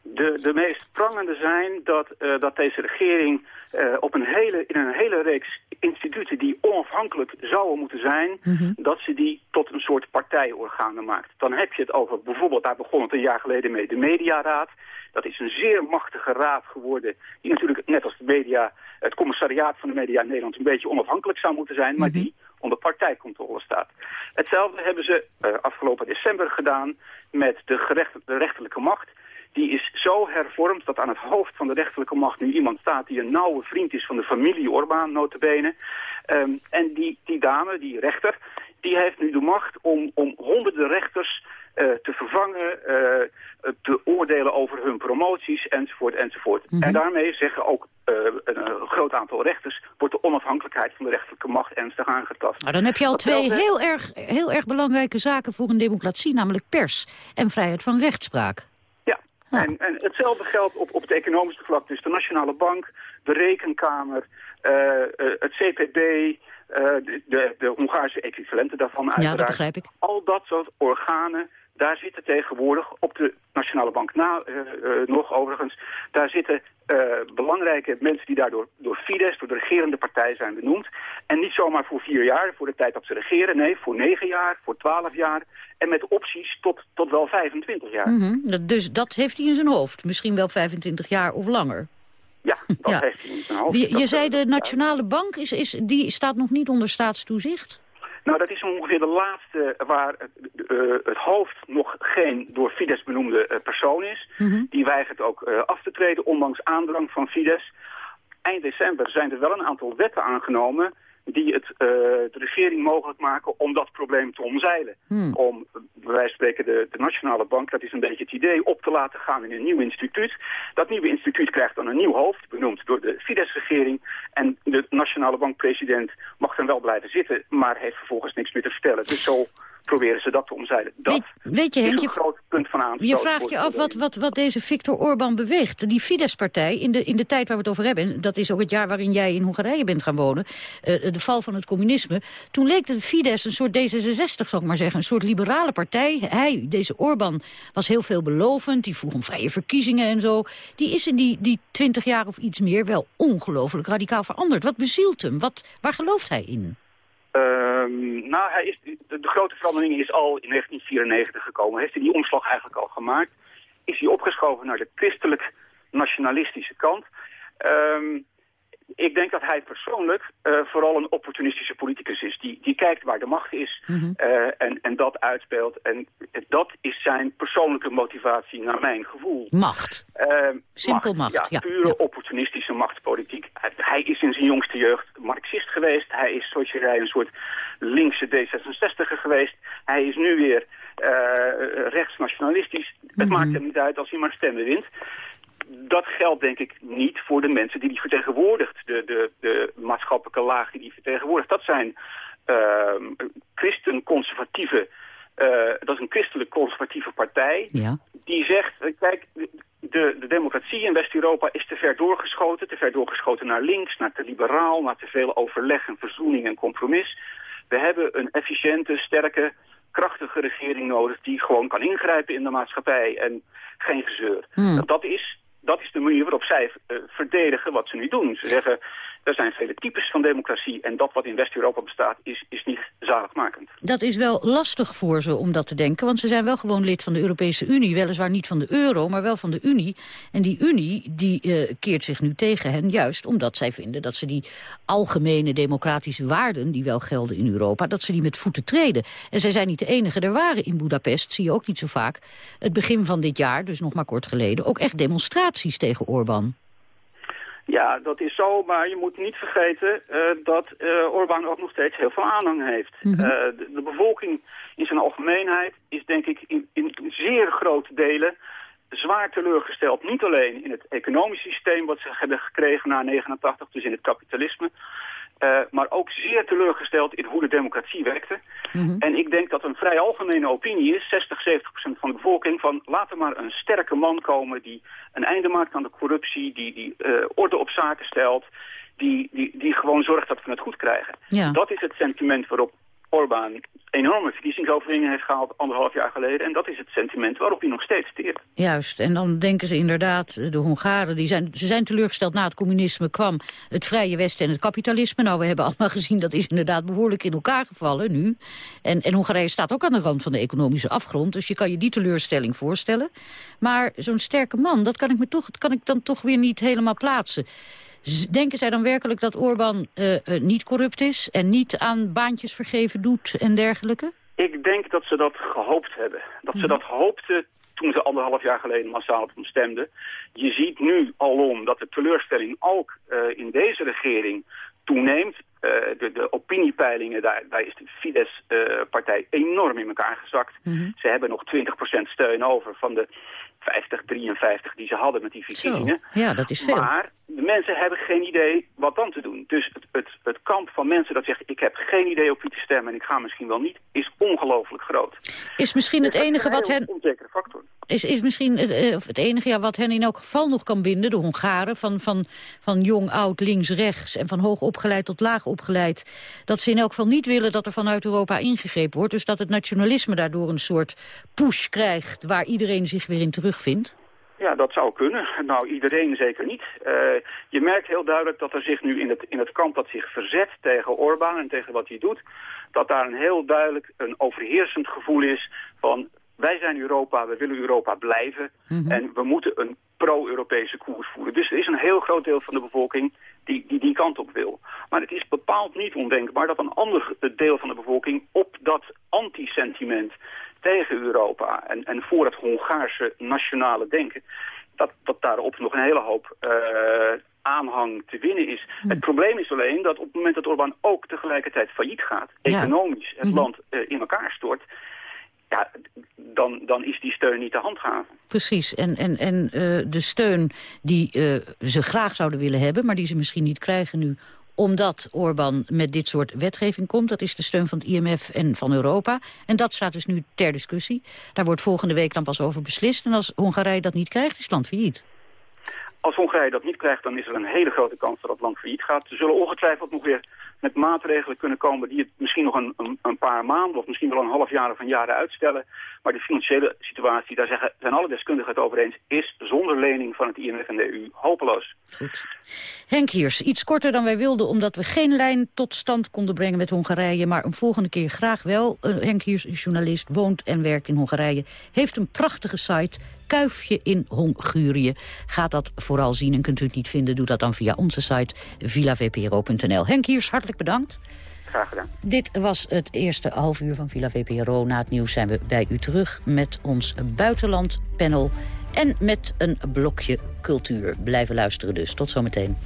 De, de meest prangende zijn dat, uh, dat deze regering uh, op een hele, in een hele reeks instituten die onafhankelijk zouden moeten zijn, mm -hmm. dat ze die tot een soort partijorganen maakt. Dan heb je het over bijvoorbeeld, daar begon het een jaar geleden mee, de Mediaraad. Dat is een zeer machtige raad geworden, die natuurlijk net als de media, het commissariaat van de media in Nederland, een beetje onafhankelijk zou moeten zijn, maar mm -hmm. die onder partijcontrole staat. Hetzelfde hebben ze uh, afgelopen december gedaan met de, gerecht, de rechterlijke macht die is zo hervormd dat aan het hoofd van de rechterlijke macht nu iemand staat die een nauwe vriend is van de familie Orbán, notabene. Um, en die, die dame, die rechter, die heeft nu de macht om, om honderden rechters uh, te vervangen, uh, te oordelen over hun promoties, enzovoort, enzovoort. Mm -hmm. En daarmee zeggen ook uh, een, een, groot aantal rechters... wordt de onafhankelijkheid van de rechterlijke macht ernstig aangetast. Maar dan heb je al twee heel erg, heel erg belangrijke zaken voor een democratie... namelijk pers en vrijheid van rechtspraak. Ja. En, en, hetzelfde geldt op, op het economische vlak. Dus de Nationale Bank, de Rekenkamer, uh, uh, het CPB, uh, de, de, de, Hongaarse equivalenten daarvan uiteraard. Ja, dat begrijp ik. Al dat soort organen, daar zitten tegenwoordig op de Nationale Bank na, nog overigens, daar zitten belangrijke mensen die daardoor door Fidesz, door de regerende partij zijn benoemd. En niet zomaar voor vier jaar, voor de tijd dat ze regeren, nee, voor negen jaar, voor twaalf jaar. En met opties tot, tot wel 25 jaar. Mm -hmm. Dus dat heeft hij in zijn hoofd. Misschien wel 25 jaar of langer. Ja, dat ja. heeft hij in zijn hoofd. Je, je zei de Nationale Bank, is, is, die staat nog niet onder staatstoezicht? Nou, dat is ongeveer de laatste waar uh, het hoofd nog geen door Fidesz benoemde uh, persoon is. Mm -hmm. Die weigert ook uh, af te treden, ondanks aandrang van Fidesz. Eind december zijn er wel een aantal wetten aangenomen die het uh, de regering mogelijk maken om dat probleem te omzeilen. Hmm. Om, bij wijze van spreken, de, de Nationale Bank, dat is een beetje het idee, op te laten gaan in een nieuw instituut. Dat nieuwe instituut krijgt dan een nieuw hoofd, benoemd door de Fidesz-regering. En de Nationale Bank-president mag dan wel blijven zitten, maar heeft vervolgens niks meer te vertellen. Dus zo proberen ze dat te omzeilen. Dat weet, weet je, Henk, is een groot punt van aanstoot. Je vraagt je af wat, wat, wat deze Viktor Orban beweegt. Die Fidesz-partij, in de, in de tijd waar we het over hebben... en dat is ook het jaar waarin jij in Hongarije bent gaan wonen... Uh, de val van het communisme... toen leek de Fidesz een soort D66, zou ik maar zeggen... een soort liberale partij. Hij, deze Orban, was heel veelbelovend. Die vroeg om vrije verkiezingen en zo. Die is in die, die 20 jaar of iets meer wel ongelooflijk radicaal veranderd. Wat bezielt hem? Wat, waar gelooft hij in? Um, nou, hij is, de, grote verandering is al in 1994 gekomen. Heeft hij die omslag eigenlijk al gemaakt? Is hij opgeschoven naar de christelijk-nationalistische kant? Um, ik denk dat hij persoonlijk uh, vooral een opportunistische politicus is. Die, die kijkt waar de macht is mm -hmm. uh, en, en dat uitspeelt. En dat is zijn persoonlijke motivatie naar mijn gevoel. Macht. Uh, Simpel macht, macht. Ja, pure ja. opportunistische machtspolitiek. Hij, hij, is in zijn jongste jeugd marxist geweest. Hij is, zoals je zei, een soort linkse D66er geweest. Hij is nu weer rechtsnationalistisch. Mm -hmm. Het maakt hem niet uit als hij maar stemmen wint dat geldt denk ik niet voor de mensen die die vertegenwoordigt. De, de, de maatschappelijke laag die die vertegenwoordigt. Dat zijn uh, christen-conservatieve... Uh, dat is een christelijk-conservatieve partij. Ja. Die zegt, kijk, de, de democratie in West-Europa is te ver doorgeschoten. Te ver doorgeschoten naar links, naar te liberaal, naar te veel overleg en verzoening en compromis. We hebben een efficiënte, sterke, krachtige regering nodig... die gewoon kan ingrijpen in de maatschappij en geen gezeur. Hmm. Dat is dat is de manier waarop zij uh, verdedigen wat ze nu doen. Ze zeggen, er zijn vele types van democratie en dat wat in West-Europa bestaat is, is niet zaligmakend. Dat is wel lastig voor ze om dat te denken, want ze zijn wel gewoon lid van de Europese Unie. Weliswaar niet van de euro, maar wel van de Unie. En die Unie die uh, keert zich nu tegen hen, juist omdat zij vinden dat ze die algemene democratische waarden, die wel gelden in Europa, dat ze die met voeten treden. En zij zijn niet de enige. Er waren in Budapest, zie je ook niet zo vaak, het begin van dit jaar, dus nog maar kort geleden, ook echt demonstraties tegen Orbán. Ja, dat is zo, maar je moet niet vergeten uh, dat uh, Orbán ook nog steeds heel veel aanhang heeft. Mm -hmm. uh, de, de, bevolking in zijn algemeenheid is denk ik in, in zeer grote delen zwaar teleurgesteld. Niet alleen in het economisch systeem wat ze hebben gekregen na 89, dus in het kapitalisme. Eh, maar ook zeer teleurgesteld in hoe de democratie werkte. Mhm. En ik denk dat een vrij algemene opinie is, 60, 70 procent van de bevolking, van laat er maar een sterke man komen die een einde maakt aan de corruptie, die, die eh, orde op zaken stelt, die, die, die gewoon zorgt dat we het goed krijgen. Ja. Dat is het sentiment waarop Orbán enorme verkiezingsoverwinningen heeft gehaald anderhalf jaar geleden. En dat is het sentiment waarop hij nog steeds steert. Juist, en dan denken ze inderdaad, de Hongaren, die zijn, ze zijn teleurgesteld na het communisme kwam het vrije Westen en het kapitalisme. Nou, we hebben allemaal gezien, dat is inderdaad behoorlijk in elkaar gevallen nu. En, en Hongarije staat ook aan de rand van de economische afgrond, dus je kan je die teleurstelling voorstellen. Maar zo'n sterke man, dat kan ik, me toch, dat kan ik dan toch weer niet helemaal plaatsen. Denken zij dan werkelijk dat Orbán eh, eh, niet corrupt is en niet aan baantjes vergeven doet en dergelijke? Ik denk dat ze dat gehoopt hebben. Dat ze dat hoopten toen ze anderhalf jaar geleden massaal op hem stemden. Je ziet nu alom dat de teleurstelling ook eh, in deze regering toeneemt. De, de opiniepeilingen, daar, daar is de Fidesz-partij enorm in elkaar gezakt. Ze hebben nog 20% steun over van de 50, 53 die ze hadden met die verkiezingen. Ja, dat is veel. Maar de mensen hebben geen idee wat dan te doen. Dus het, het, het kamp van mensen dat zegt... ik heb geen idee op wie te stemmen en ik ga misschien wel niet... is ongelooflijk groot. Is misschien het Dus is enige een wat hen... Is, is misschien het, eh, het enige ja, wat hen in elk geval nog kan binden, de Hongaren, van, van, van jong, oud, links, rechts en van hoog opgeleid tot laag opgeleid, dat ze in elk geval niet willen dat er vanuit Europa ingegrepen wordt. Dus dat het nationalisme daardoor een soort push krijgt waar iedereen zich weer in terugvindt. Ja, dat zou kunnen. Nou, iedereen zeker niet. Eh, je merkt heel duidelijk dat er zich nu in het, in het kamp dat zich verzet tegen Orbán en tegen wat hij doet, dat daar een heel duidelijk een overheersend gevoel is van wij zijn Europa, we willen Europa blijven en we moeten een pro-Europese koers voeren. Dus er is een heel groot deel van de bevolking die, die die kant op wil. Maar het is bepaald niet ondenkbaar dat een ander deel van de bevolking op dat antisentiment tegen Europa en, en voor het Hongaarse nationale denken, dat, dat daarop nog een hele hoop eh, aanhang te winnen is. Het probleem is alleen dat op het moment dat Orbán ook tegelijkertijd failliet gaat, Ja. economisch het land eh, in elkaar stort, ja, dan, dan is die steun niet te handhaven. Precies, en, en, en eh, de steun die eh, ze graag zouden willen hebben... maar die ze misschien niet krijgen nu omdat Orbán met dit soort wetgeving komt. Dat is de steun van het IMF en van Europa. En dat staat dus nu ter discussie. Daar wordt volgende week dan pas over beslist. En als Hongarije dat niet krijgt, is het land failliet. Als Hongarije dat niet krijgt, dan is er een hele grote kans dat het land failliet gaat. Ze zullen ongetwijfeld nog weer met maatregelen kunnen komen die het misschien nog een, een, paar maanden of misschien wel een half jaar of een jaar uitstellen. Maar de financiële situatie, daar zeggen, zijn alle deskundigen het over eens, is zonder lening van het IMF en de EU hopeloos. Henk Hiers, iets korter dan wij wilden... omdat we geen lijn tot stand konden brengen met Hongarije... maar een volgende keer graag wel. Eh, Henk Hiers is journalist, woont en werkt in Hongarije. Heeft een prachtige site, Kuifje in Hongurië. Gaat dat vooral zien en kunt u het niet vinden... doe dat dan via onze site villavpro.nl. Henk Hiers, hartelijk bedankt. Graag gedaan. Dit was het eerste half uur van Villa VPRO. Na het nieuws zijn we bij u terug met ons buitenlandpanel... en met een blokje cultuur. Blijven luisteren dus. Tot zometeen.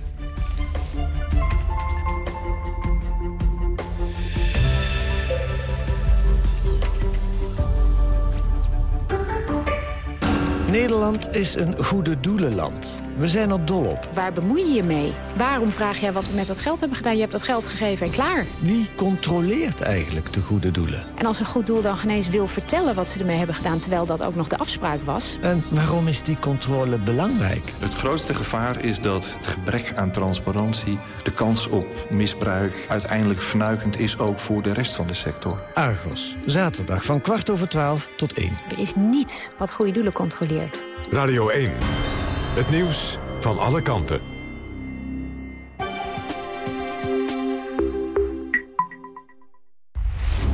Nederland is een goede doelenland. We zijn er dol op. Waar bemoei je je mee? Waarom vraag jij wat we met dat geld hebben gedaan? Je hebt dat geld gegeven en klaar. Wie controleert eigenlijk de goede doelen? En als een goed doel dan geen eens wil vertellen wat ze ermee hebben gedaan... terwijl dat ook nog de afspraak was... En waarom is die controle belangrijk? Het grootste gevaar is dat het gebrek aan transparantie... de kans op misbruik uiteindelijk vernuikend is ook voor de rest van de sector. Argos, zaterdag van kwart over twaalf tot één. Er is niets wat goede doelen controleert. Radio 1. Het nieuws van alle kanten.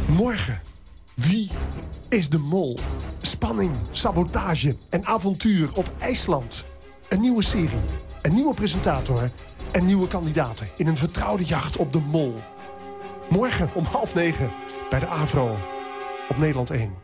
Morgen. Wie is de mol? Spanning, sabotage en avontuur op IJsland. Een nieuwe serie, een nieuwe presentator en nieuwe kandidaten... in een vertrouwde jacht op de mol. Morgen om half negen bij de AVRO op Nederland 1.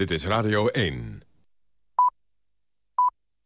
Dit is Radio 1.